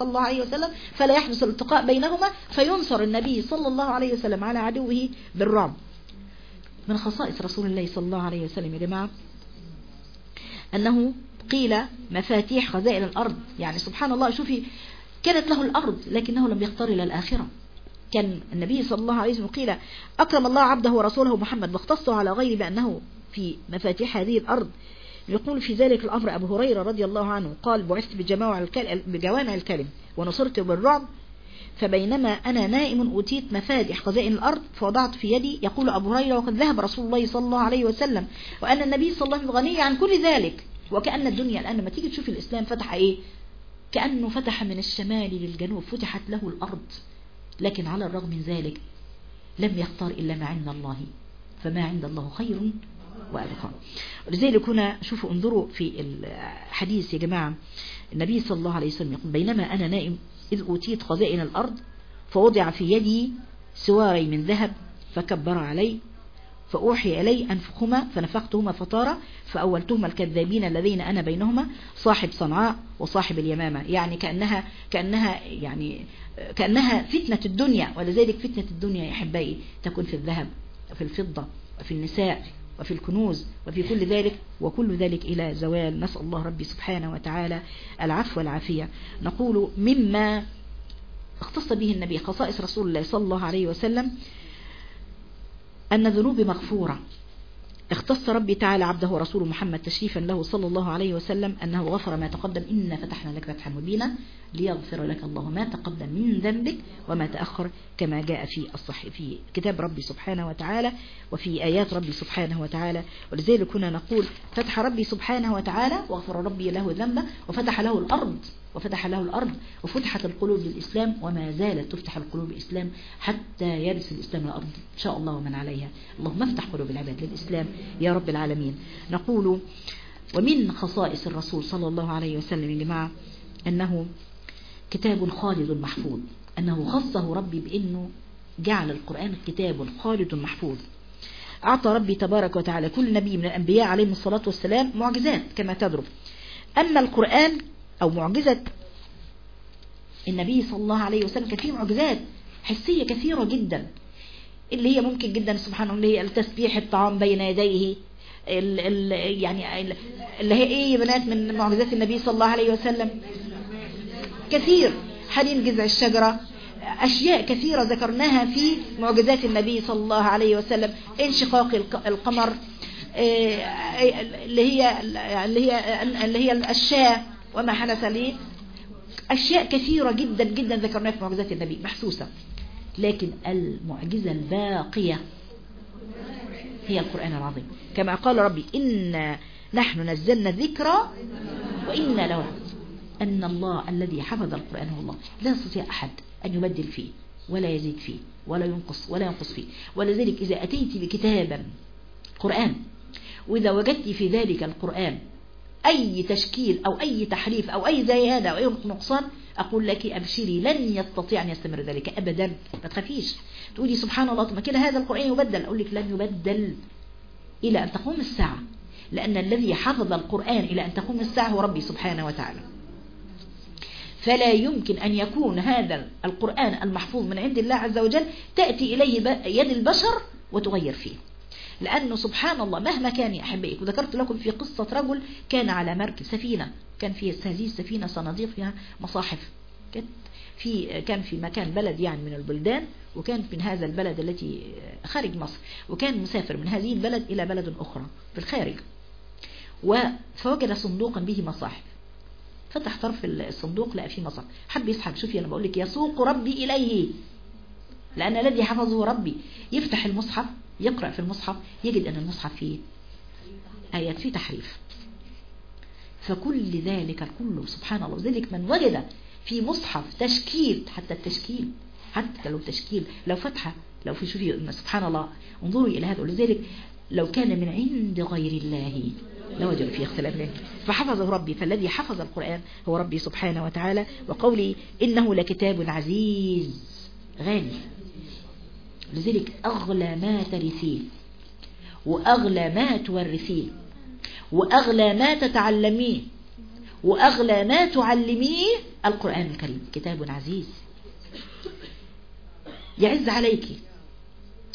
الله عليه وسلم فلا يحدث الالتقاء بينهما فينصر النبي صلى الله عليه وسلم على عدوه بالرعب. من خصائص رسول الله صلى الله عليه وسلم يا جماعة أنه قيل مفاتيح خزائن الأرض. يعني سبحان الله شوفي كانت له الأرض لكنه لم يختار إلى الآخرة. كان النبي صلى الله عليه وسلم قيل أكرم الله عبده ورسوله محمد واختصه على غير بأنه في مفاتيح هذه الأرض. يقول في ذلك الأمر أبو هريرة رضي الله عنه قال بعثت بجوامع الكلم ونصرت بالرعب فبينما أنا نائم أوتيت مفاتح خزائن الأرض فوضعت في يدي يقول أبو هريرة وقد ذهب رسول الله صلى الله عليه وسلم وأن النبي صلى الله عليه وسلم غني عن كل ذلك. وكأن الدنيا الآن لما تيجي تشوف الإسلام فتح إيه؟ كأنه فتح من الشمال للجنوب فتحت له الأرض. لكن على الرغم من ذلك لم يختار إلا ما عند الله. فما عند الله خير وأبقى. ولذلك هنا شوفوا انظروا في الحديث يا جماعة النبي صلى الله عليه وسلم يقول بينما أنا نائم إذ أوتيت خزائن الأرض فوضع في يدي سواري من ذهب فكبر علي فأوحي إلي أنفخهما فنفختهما فطارا فأولتهما الكذابين الذين أنا بينهما صاحب صنعاء وصاحب اليمامة. يعني كأنها كأنها يعني كأنها فتنة الدنيا ولذلك فتنة الدنيا يا أحبائي تكون في الذهب وفي الفضة وفي النساء. وفي الكنوز وفي كل ذلك وكل ذلك إلى زوال. نسأل الله ربي سبحانه وتعالى العفو والعافية. نقول مما اختص به النبي خصائص رسول الله صلى الله عليه وسلم أن ذنوب مغفورة. اختص ربي تعالى عبده ورسوله محمد تشريفا له صلى الله عليه وسلم أنه غفر ما تقدم. إنا فتحنا لك فتحا مبينا ليغفر لك الله ما تقدم من ذنبك وما تأخر كما جاء في الصحيح في كتاب ربي سبحانه وتعالى وفي آيات ربي سبحانه وتعالى. ولذلك هنا نقول فتح ربي سبحانه وتعالى وغفر ربي له ذنبه وفتح له الأرض وفتح له الأرض وفتحت القلوب للإسلام وما زالت تفتح القلوب للإسلام حتى يرث الإسلام الأرض إن شاء الله ومن عليها. اللهم افتح قلوب العباد للإسلام يا رب العالمين. نقول ومن خصائص الرسول صلى الله عليه وسلم يا جماعة أنه كتاب خالد محفوظ أنه خصه ربي بأنه جعل القرآن كتاب خالد محفوظ. أعطى ربي تبارك وتعالى كل نبي من الأنبياء عليهم الصلاة والسلام معجزات كما تدرب. أما القرآن أو معجزة. النبي صلى الله عليه وسلم كان فيه معجزات حسية كثيرة جدا اللي هي ممكن جدا سبحان الله اللي هي التسبيح الطعام بين يديه ال ال يعني ال اللي هي إيه يا بنات من معجزات النبي صلى الله عليه وسلم؟ كثير. حنين جذع الشجرة أشياء كثيرة ذكرناها في معجزات النبي صلى الله عليه وسلم. انشقاق القمر اللي هي اللي هي اللي هي الشاة وما حدث ليه أشياء كثيرة جدا جدا ذكرناها في معجزات النبي محسوسة. لكن المعجزة الباقية هي القرآن العظيم. كما قال ربي إنا نحن نزلنا الذكر وإنا له أن الله الذي حفظ القرآن هو الله. لا يستطيع أحد أن يبدل فيه ولا يزيد فيه ولا ينقص ولا ينقص فيه. ولذلك إذا أتيت بكتابا قرآن وإذا وجدت في ذلك القرآن أي تشكيل أو أي تحريف أو أي زيادة أو أي نقصان أقول لك أبشري لن يستطيع أن يستمر ذلك أبدا. ما تخافيش. تقولي سبحان الله طب كده هذا القرآن يبدل. أقول لك لن يبدل إلى أن تقوم الساعة لأن الذي حفظ القرآن إلى أن تقوم الساعة هو ربي سبحانه وتعالى. فلا يمكن أن يكون هذا القرآن المحفوظ من عند الله عز وجل تأتي إليه يد البشر وتغير فيه. لأنه سبحان الله مهما كان يا أحبائي وذكرت لكم في قصة رجل كان على مركب سفينة كان في هذه السفينة صناديق فيها مصاحف كانت في كان في مكان بلد يعني من البلدان وكان من هذا البلد التي خارج مصر وكان مسافر من هذه البلد إلى بلد أخرى في الخارج فوجد صندوقا به مصاحف. فتح طرف الصندوق لقى فيه مصحف حب يسحب شوفي أنا بقول لك يسوق ربي إليه لأن الذي حفظه ربي. يفتح المصحف يقرأ في المصحف يجد أن المصحف فيه آيات فيه تحريف. فكل ذلك كله سبحان الله ذلك من وجد في مصحف تشكيل حتى التشكيل حتى لو تشكيل لو فتحة لو في شوفي سبحان الله انظروا إلى هذا ولذلك لو كان من عند غير الله لوجدوا فيه اختلاف. فحفظه ربي فالذي حفظ القرآن هو ربي سبحانه وتعالى وقولي إنه لكتاب عزيز غالي. لذلك أغلى ما ترثيه وأغلى ما تورثيه وأغلى ما تتعلميه وأغلى ما تعلميه القرآن الكريم. كتاب عزيز. يعز عليك.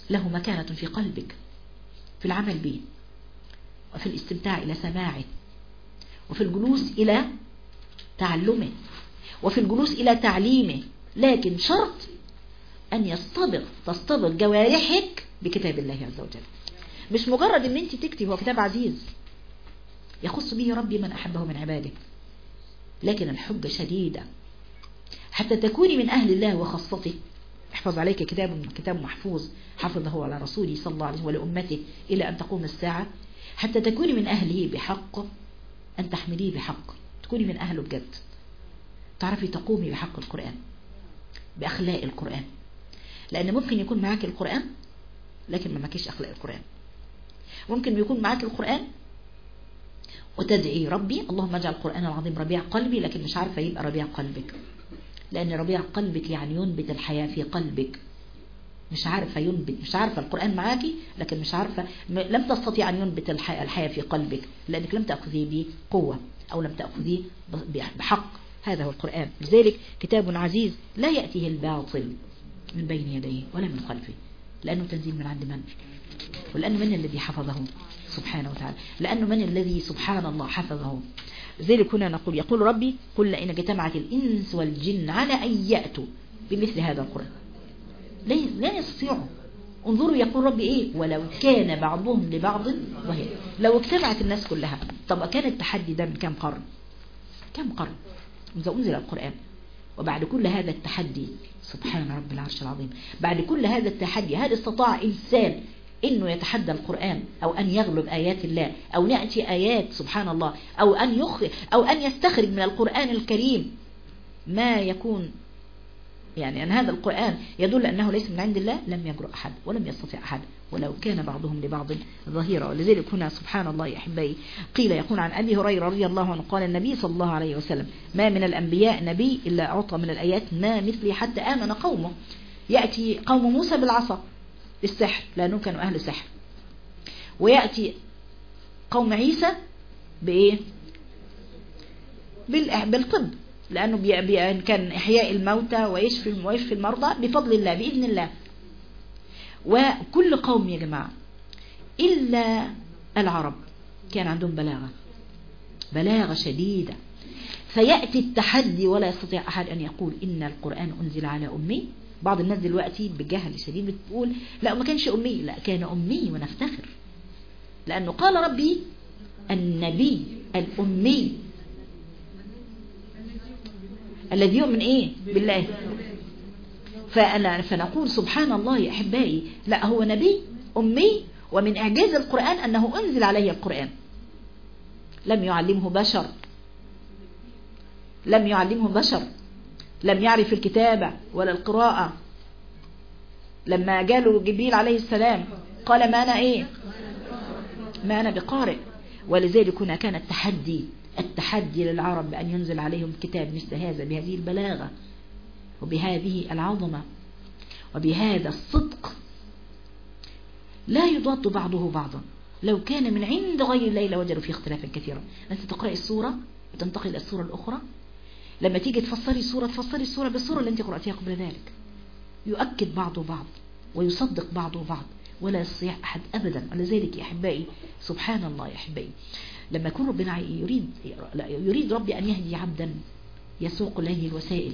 له مكانة في قلبك في العمل به وفي الاستمتاع إلى سماعه وفي الجلوس إلى تعلمه وفي الجلوس إلى تعليمه. لكن شرط أن يصطبغ تصطبغ جوارحك بكتاب الله عز وجل. مش مجرد إن أنت تكتب هو كتاب عزيز. يخص به ربي من أحبه من عباده. لكن الحب شديدة حتى تكوني من أهل الله وخاصته. احفظ عليك كتاب كتاب محفوظ. حفظه على رسوله صلى الله عليه وسلم ولأمته إلى أن تقوم الساعة. حتى تكوني من أهله بحق. أن تحمليه بحق. تكوني من أهله بجد. تعرفي تقومي بحق القرآن. بأخلاق القرآن. لأن ممكن يكون معاك القرآن لكن ما معكيش أخلاق القرآن. ممكن يكون معاك القرآن وتدعي ربي اللهم اجعل القرآن العظيم ربيع قلبي لكن مش عارفة يبقى ربيع قلبك. لأن ربيع قلبك يعني ينبت الحياة في قلبك. مش عارفة ينبت مش عارفة القرآن معاكي لكن مش عارفة لم تستطيع أن ينبت الحياة في قلبك لأنك لم تأخذيه بقوة أو لم تأخذيه بحق. هذا هو القرآن. لذلك كتاب عزيز لا يأتيه الباطل. من بين يديه ولا من خلفه لأنه تنزيل من عند من؟ ولأنه من الذي حفظه سبحانه وتعالى؟ لأنه من الذي سبحان الله حفظه؟ لذلك هنا نقول يقول ربي قل إن اجتمعت الإنس والجن على أن يأتوا بمثل هذا القرآن. لا يستطيعوا. انظروا يقول ربي إيه؟ ولو كان بعضهم لبعض وهي لو اجتمعت الناس كلها طب كان التحدي ده من كم قرن؟ كم قرن؟ إذا أنزل القرآن. وبعد كل هذا التحدي سبحان رب العرش العظيم بعد كل هذا التحدي هل استطاع إنسان إنه يتحدى القرآن أو أن يغلب آيات الله أو نأتي آيات سبحان الله أو أن يخرج أو أن يستخرج من القرآن الكريم؟ ما يكون يعني أن هذا القرآن يدل أنه ليس من عند الله لم يجرؤ أحد ولم يستطيع أحد ولو كان بعضهم لبعض ظهيرا. ولذلك هنا سبحان الله يا أحبائي قيل يقول عن أبي هريرة رضي الله عنه قال النبي صلى الله عليه وسلم ما من الأنبياء نبي إلا أعطى من الآيات ما مثلي حتى آمن قومه. يأتي قوم موسى بالعصا السحر لأنهم كانوا أهل سحر. ويأتي قوم عيسى بإيه؟ بالطب لأنه كان إحياء الموتى ويشفي ويشفي المرضى بفضل الله بإذن الله. وكل قوم يا جماعة إلا العرب كان عندهم بلاغة بلاغة شديدة. فيأتي التحدي ولا يستطيع أحد أن يقول إن القرآن أنزل على أمي. بعض الناس دلوقتي بجهل شديد بتقول لا ما كانش أمي. لا كان أمي ونفتخر. لأنه قال ربي النبي الأمي. الذي يؤمن إيه؟ بالله. فأنا فنقول سبحان الله يا أحبائي لا هو نبي أمي ومن إعجاز القرآن أنه أنزل عليه القرآن. لم يعلمه بشر. لم يعلمه بشر. لم يعرف الكتابة ولا القراءة. لما جاله جبريل عليه السلام قال ما أنا إيه؟ ما أنا بقارئ. ولذلك هنا كان التحدي. التحدي للعرب بأن ينزل عليهم كتاب مثل هذا بهذه البلاغة وبهذه العظمة وبهذا الصدق لا يضاد بعضه بعضا. لو كان من عند غير الله لوجدوا فيه اختلافا كثيرا. أنت تقرأي السورة وتنتقل إلى السورة الأخرى؟ لما تيجي تفسري السورة تفسري السورة بالسورة اللي أنت قرأتيها قبل ذلك. يؤكد بعضه بعض ويصدق بعضه بعض. ولا يستطيع أحد أبدا. ولذلك يا أحبائي سبحان الله يا أحبائي. لما يكون ربنا يريد يريد ربي أن يهدي عبدا يسوق له الوسائل.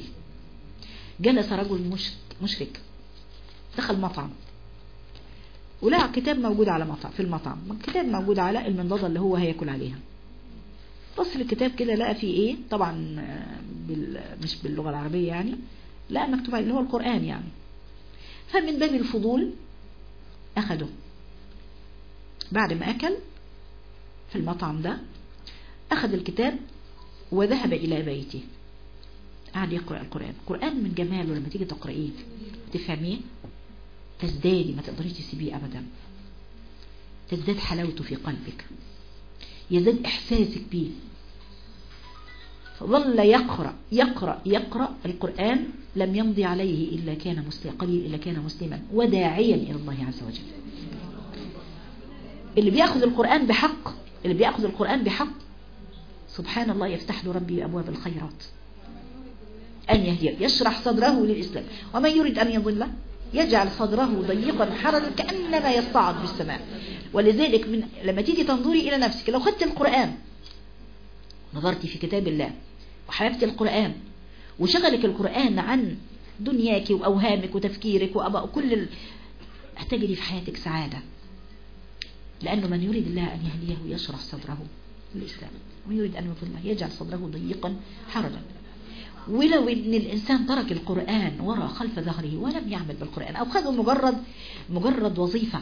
جلس رجل مشرك دخل مطعم. ولقى كتاب موجود على مطعم في المطعم. الكتاب موجود على المنضدة اللي هو هياكل عليها. بص الكتاب كده لقى فيه إيه؟ طبعا بال مش باللغة العربية يعني. لا مكتوب اللي هو القرآن يعني. فمن باب الفضول أخده بعد ما أكل في المطعم ده أخذ الكتاب وذهب إلى بيته. قعد يقرأ القرآن. القرآن من جماله لما تيجي تقرأيه تفهميه تزدادي ما تقدريش تسيبيه أبدا. تزداد حلاوته في قلبك. يزداد إحساسك به ظل يقرأ يقرأ يقرأ القرآن لم يمضي عليه إلا كان مسلم قليل إلا كان مسلما وداعيا إلى الله عز وجل. اللي بيأخذ القرآن بحق اللي بيأخذ القرآن بحق. سبحان الله يفتح له ربي أبواب الخيرات. أن يهدي يشرح صدره للإسلام. ومن يريد أن يضل يجعل صدره ضيقا حرجا كأنما يصعد في السماء. ولذلك من لما تيجي تنظري إلى نفسك لو خدت القرآن نظرتي في كتاب الله وحببت القرآن وشغلك القرآن عن دنياك وأوهامك وتفكيرك وأباء كل ال... هتجري في حياتك سعادة. لأنه من يريد الله أن يهديه يشرح صدره الإسلام. ومن يريد أن يضله يجعل صدره ضيقا حرجا. ولو إن الإنسان ترك القرآن وراء خلف ظهره ولم يعمل بالقرآن أو خذه مجرد مجرد وظيفة.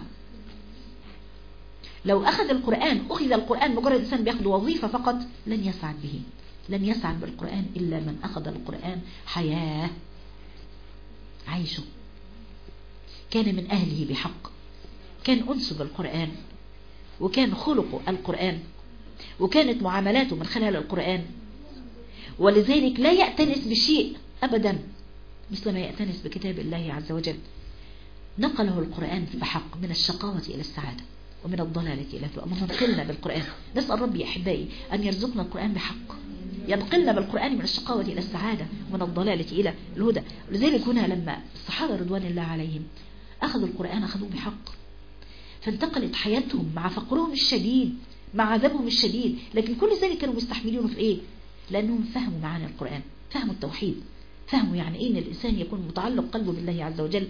لو أخذ القرآن أخذ القرآن مجرد إنسان بياخد وظيفة فقط لن يسعد به. لن يسعد بالقرآن إلا من أخذ القرآن حياة. عيشه كان من أهله بحق. كان أنس بالقرآن. وكان خلقه القرآن وكانت معاملاته من خلال القرآن. ولذلك لا يأتنس بشيء أبدا مثل ما يأتنس بكتاب الله عز وجل. نقله القرآن بحق من الشقاوة إلى السعادة ومن الضلالة إلى اللهم انقلنا بالقرآن. نسأل ربي أحبائي أن يرزقنا القرآن بحق. ينقلنا بالقرآن من الشقاوة إلى السعادة ومن الضلالة إلى الهدى. لذلك هنا لما الصحابة رضوان الله عليهم أخذوا القرآن أخذوه بحق. فانتقلت حياتهم مع فقرهم الشديد مع عذابهم الشديد. لكن كل ذلك كانوا مستحملينه في إيه؟ لأنهم فهموا معاني القرآن فهموا التوحيد فهموا يعني إيه إن الإنسان يكون متعلق قلبه بالله عز وجل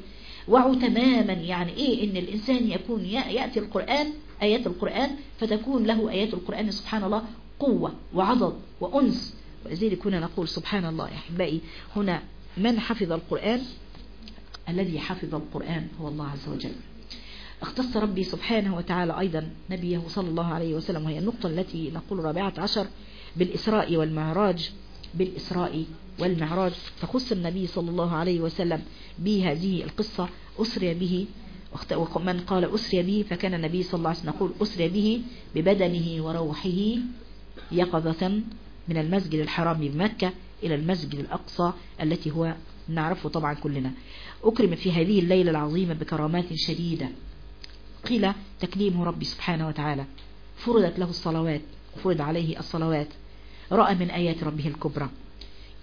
وعوا تماما يعني إيه إن الإنسان يكون يأتي القرآن آيات القرآن فتكون له آيات القرآن سبحان الله قوة وعضد وأنس. ولذلك هنا نقول سبحان الله يا أحبائي هنا من حفظ القرآن؟ الذي حفظ القرآن هو الله عز وجل. اختص ربي سبحانه وتعالى أيضا نبيه صلى الله عليه وسلم وهي النقطة التي نقول رابعة عشر بالإسراء والمعراج بالإسراء والمعراج. فخص النبي صلى الله عليه وسلم بهذه القصة أسري به ومن قال أسري به فكان النبي صلى الله عليه وسلم يقول أسري به ببدنه وروحه يقظة من المسجد الحرام بمكة إلى المسجد الأقصى التي هو نعرفه طبعا كلنا. أكرم في هذه الليلة العظيمة بكرامات شديدة. قيل تكليمه ربي سبحانه وتعالى. فرضت له الصلوات فرض عليه الصلوات. رأى من آيات ربه الكبرى.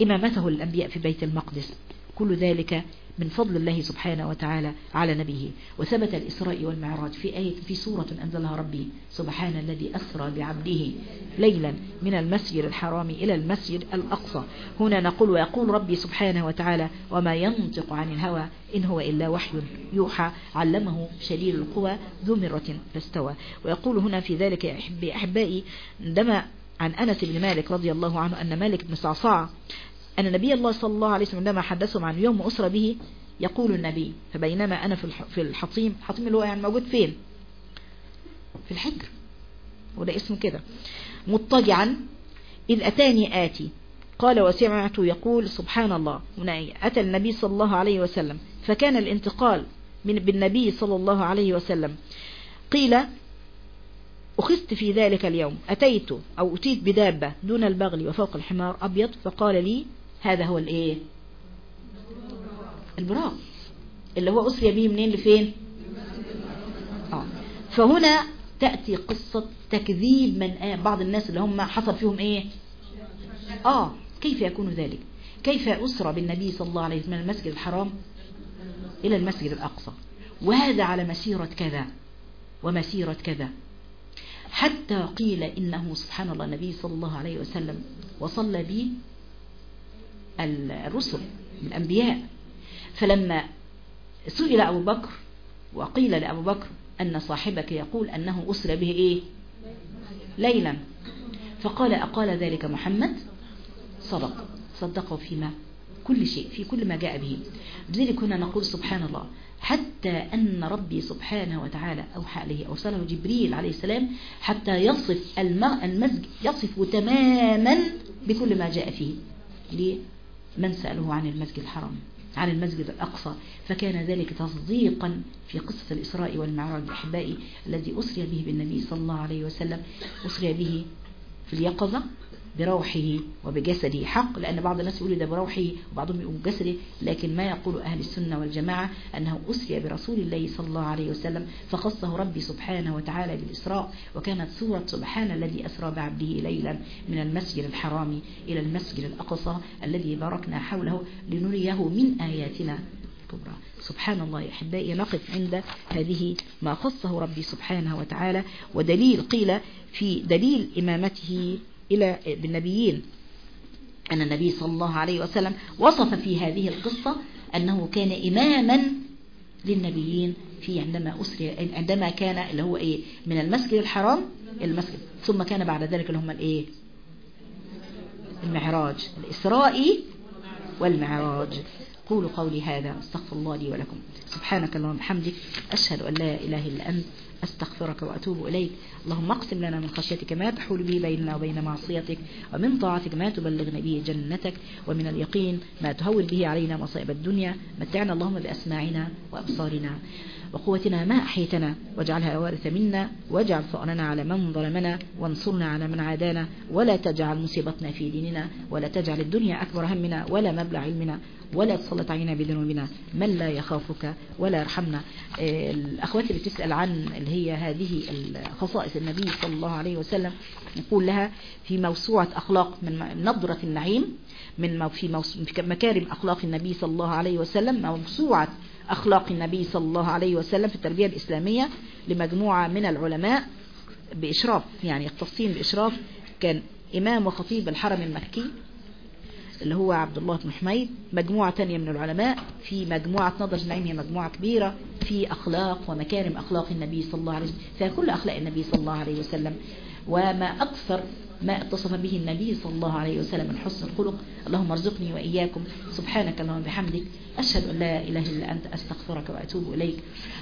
إمامته للأنبياء في بيت المقدس. كل ذلك من فضل الله سبحانه وتعالى على نبيه. وثبت الإسراء والمعراج في آية في سورة أنزلها ربي سبحان الذي أسرى بعبده ليلا من المسجد الحرام إلى المسجد الأقصى. هنا نقول ويقول ربي سبحانه وتعالى وما ينطق عن الهوى إن هو إلا وحي يوحى علمه شديد القوى ذو مرة فاستوى. ويقول هنا في ذلك أحبائي عندما عن أنس بن مالك رضي الله عنه أن مالك بن صعصاع أن نبي الله صلى الله عليه وسلم عندما حدثهم عن يوم أسرى به يقول النبي فبينما أنا في الحطيم الحطيم اللي هو يعني موجود فين؟ في الحجر. وده اسمه كده. مضطجعا إذ أتاني آتي. قال وسمعت يقول سبحان الله. أتى النبي صلى الله عليه وسلم. فكان الانتقال من بالنبي صلى الله عليه وسلم. قيل أخذت في ذلك اليوم. أتيت أو أتيت بدابة دون البغل وفوق الحمار أبيض فقال لي هذا هو الإيه؟ البراق اللي هو أسري به منين؟ لفين؟ آه. فهنا تأتي قصة تكذيب من آه بعض الناس اللي هم حصل فيهم إيه؟ آه. كيف يكون ذلك؟ كيف أسرى بالنبي صلى الله عليه وسلم من المسجد الحرام إلى المسجد الأقصى؟ وهذا على مسيرة كذا ومسيرة كذا. حتى قيل إنه سبحان الله النبي صلى الله عليه وسلم وصلى به الرسل الأنبياء. فلما سئل أبو بكر وقيل لأبو بكر أن صاحبك يقول أنه أسر به إيه؟ ليلا. فقال أقال ذلك محمد؟ صدق. صدقه فيما كل شيء في كل ما جاء به. لذلك هنا نقول سبحان الله. حتى أن ربي سبحانه وتعالى أوحى عليه أرسله جبريل عليه السلام حتى يصف المسجد يصف تماما بكل ما جاء فيه. لمن سأله عن المسجد الحرام عن المسجد الأقصى فكان ذلك تصديقا في قصة الإسراء والمعراج أحبائي الذي أسري به بالنبي صلى الله عليه وسلم أسري به في اليقظة بروحه وبجسده حق لأن بعض الناس يقولوا ده بروحه وبعضهم يقول بجسده لكن ما يقول أهل السنة والجماعة أنه أسري برسول الله صلى الله عليه وسلم فخصه ربي سبحانه وتعالى بالإسراء وكانت سورة سبحان الذي أسرى بعبده ليلا من المسجد الحرام إلى المسجد الأقصى الذي باركنا حوله لنريه من آياتنا الكبرى. سبحان الله أحبائي نقف عند هذه ما خصه ربي سبحانه وتعالى ودليل قيل في دليل إمامته إلى بالنبيين. أن النبي صلى الله عليه وسلم وصف في هذه القصة أنه كان إماما للنبيين في عندما أسري عندما كان اللي هو إيه من المسجد الحرام المسجد. ثم كان بعد ذلك اللي هم الإيه؟ المعراج. الإسراء والمعراج. قولوا قولي هذا استغفر الله لي ولكم. سبحانك اللهم وبحمدك أشهد أن لا إله إلا أنت. أستغفرك وأتوب إليك. اللهم اقسم لنا من خشيتك ما تحول به بيننا وبين معصيتك ومن طاعتك ما تبلغنا به جنتك ومن اليقين ما تهون به علينا مصائب الدنيا. متعنا اللهم بأسماعنا وأبصارنا. وقوتنا ما أحيتنا. واجعلها وارث منا. واجعل ثأرنا على من ظلمنا. وانصرنا على من عادانا. ولا تجعل مصيبتنا في ديننا. ولا تجعل الدنيا أكبر همنا. ولا مبلغ علمنا. ولا تسلط علينا بذنوبنا. من لا يخافك ولا يرحمنا. الأخوات اللي بتسأل عن اللي هي هذه خصائص النبي صلى الله عليه وسلم نقول لها في موسوعة أخلاق من نظرة النعيم من في مكارم أخلاق النبي صلى الله عليه وسلم موسوعة أخلاق النبي صلى الله عليه وسلم في التربية الإسلامية لمجموعة من العلماء بإشراف يعني يختصين بإشراف كان إمام وخطيب الحرم المكي اللي هو عبد الله بن حميد مجموعة تانية من العلماء في مجموعة نظر النعيم هي مجموعة كبيرة في أخلاق ومكارم أخلاق النبي صلى الله عليه وسلم فيها كل أخلاق النبي صلى الله عليه وسلم. وما أكثر ما اتصف به النبي صلى الله عليه وسلم من حسن الخلق اللهم ارزقني وإياكم سبحانك اللهم بحمدك أشهد أن لا إله إلا أنت أستغفرك وأتوب إليك.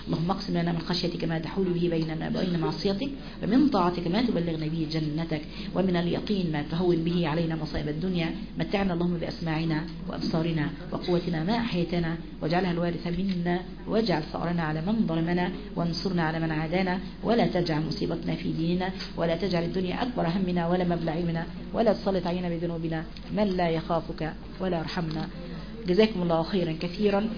اللهم اقسم لنا من خشيتك ما تحول به بيننا وبين معصيتك ومن طاعتك ما تبلغنا به جنتك ومن اليقين ما تهون به علينا مصائب الدنيا. متعنا اللهم بأسماعنا وأبصارنا وقوتنا ما أحيتنا واجعلها الوارث منا واجعل ثأرنا على من ظلمنا وانصرنا على من عادانا. ولا تجعل مصيبتنا في ديننا ولا تجعل الدنيا أكبر همنا ولا مبلغ علمنا ولا تسلط علينا بذنوبنا من لا يخافك ولا يرحمنا. جزاكم الله خيرا كثيرا.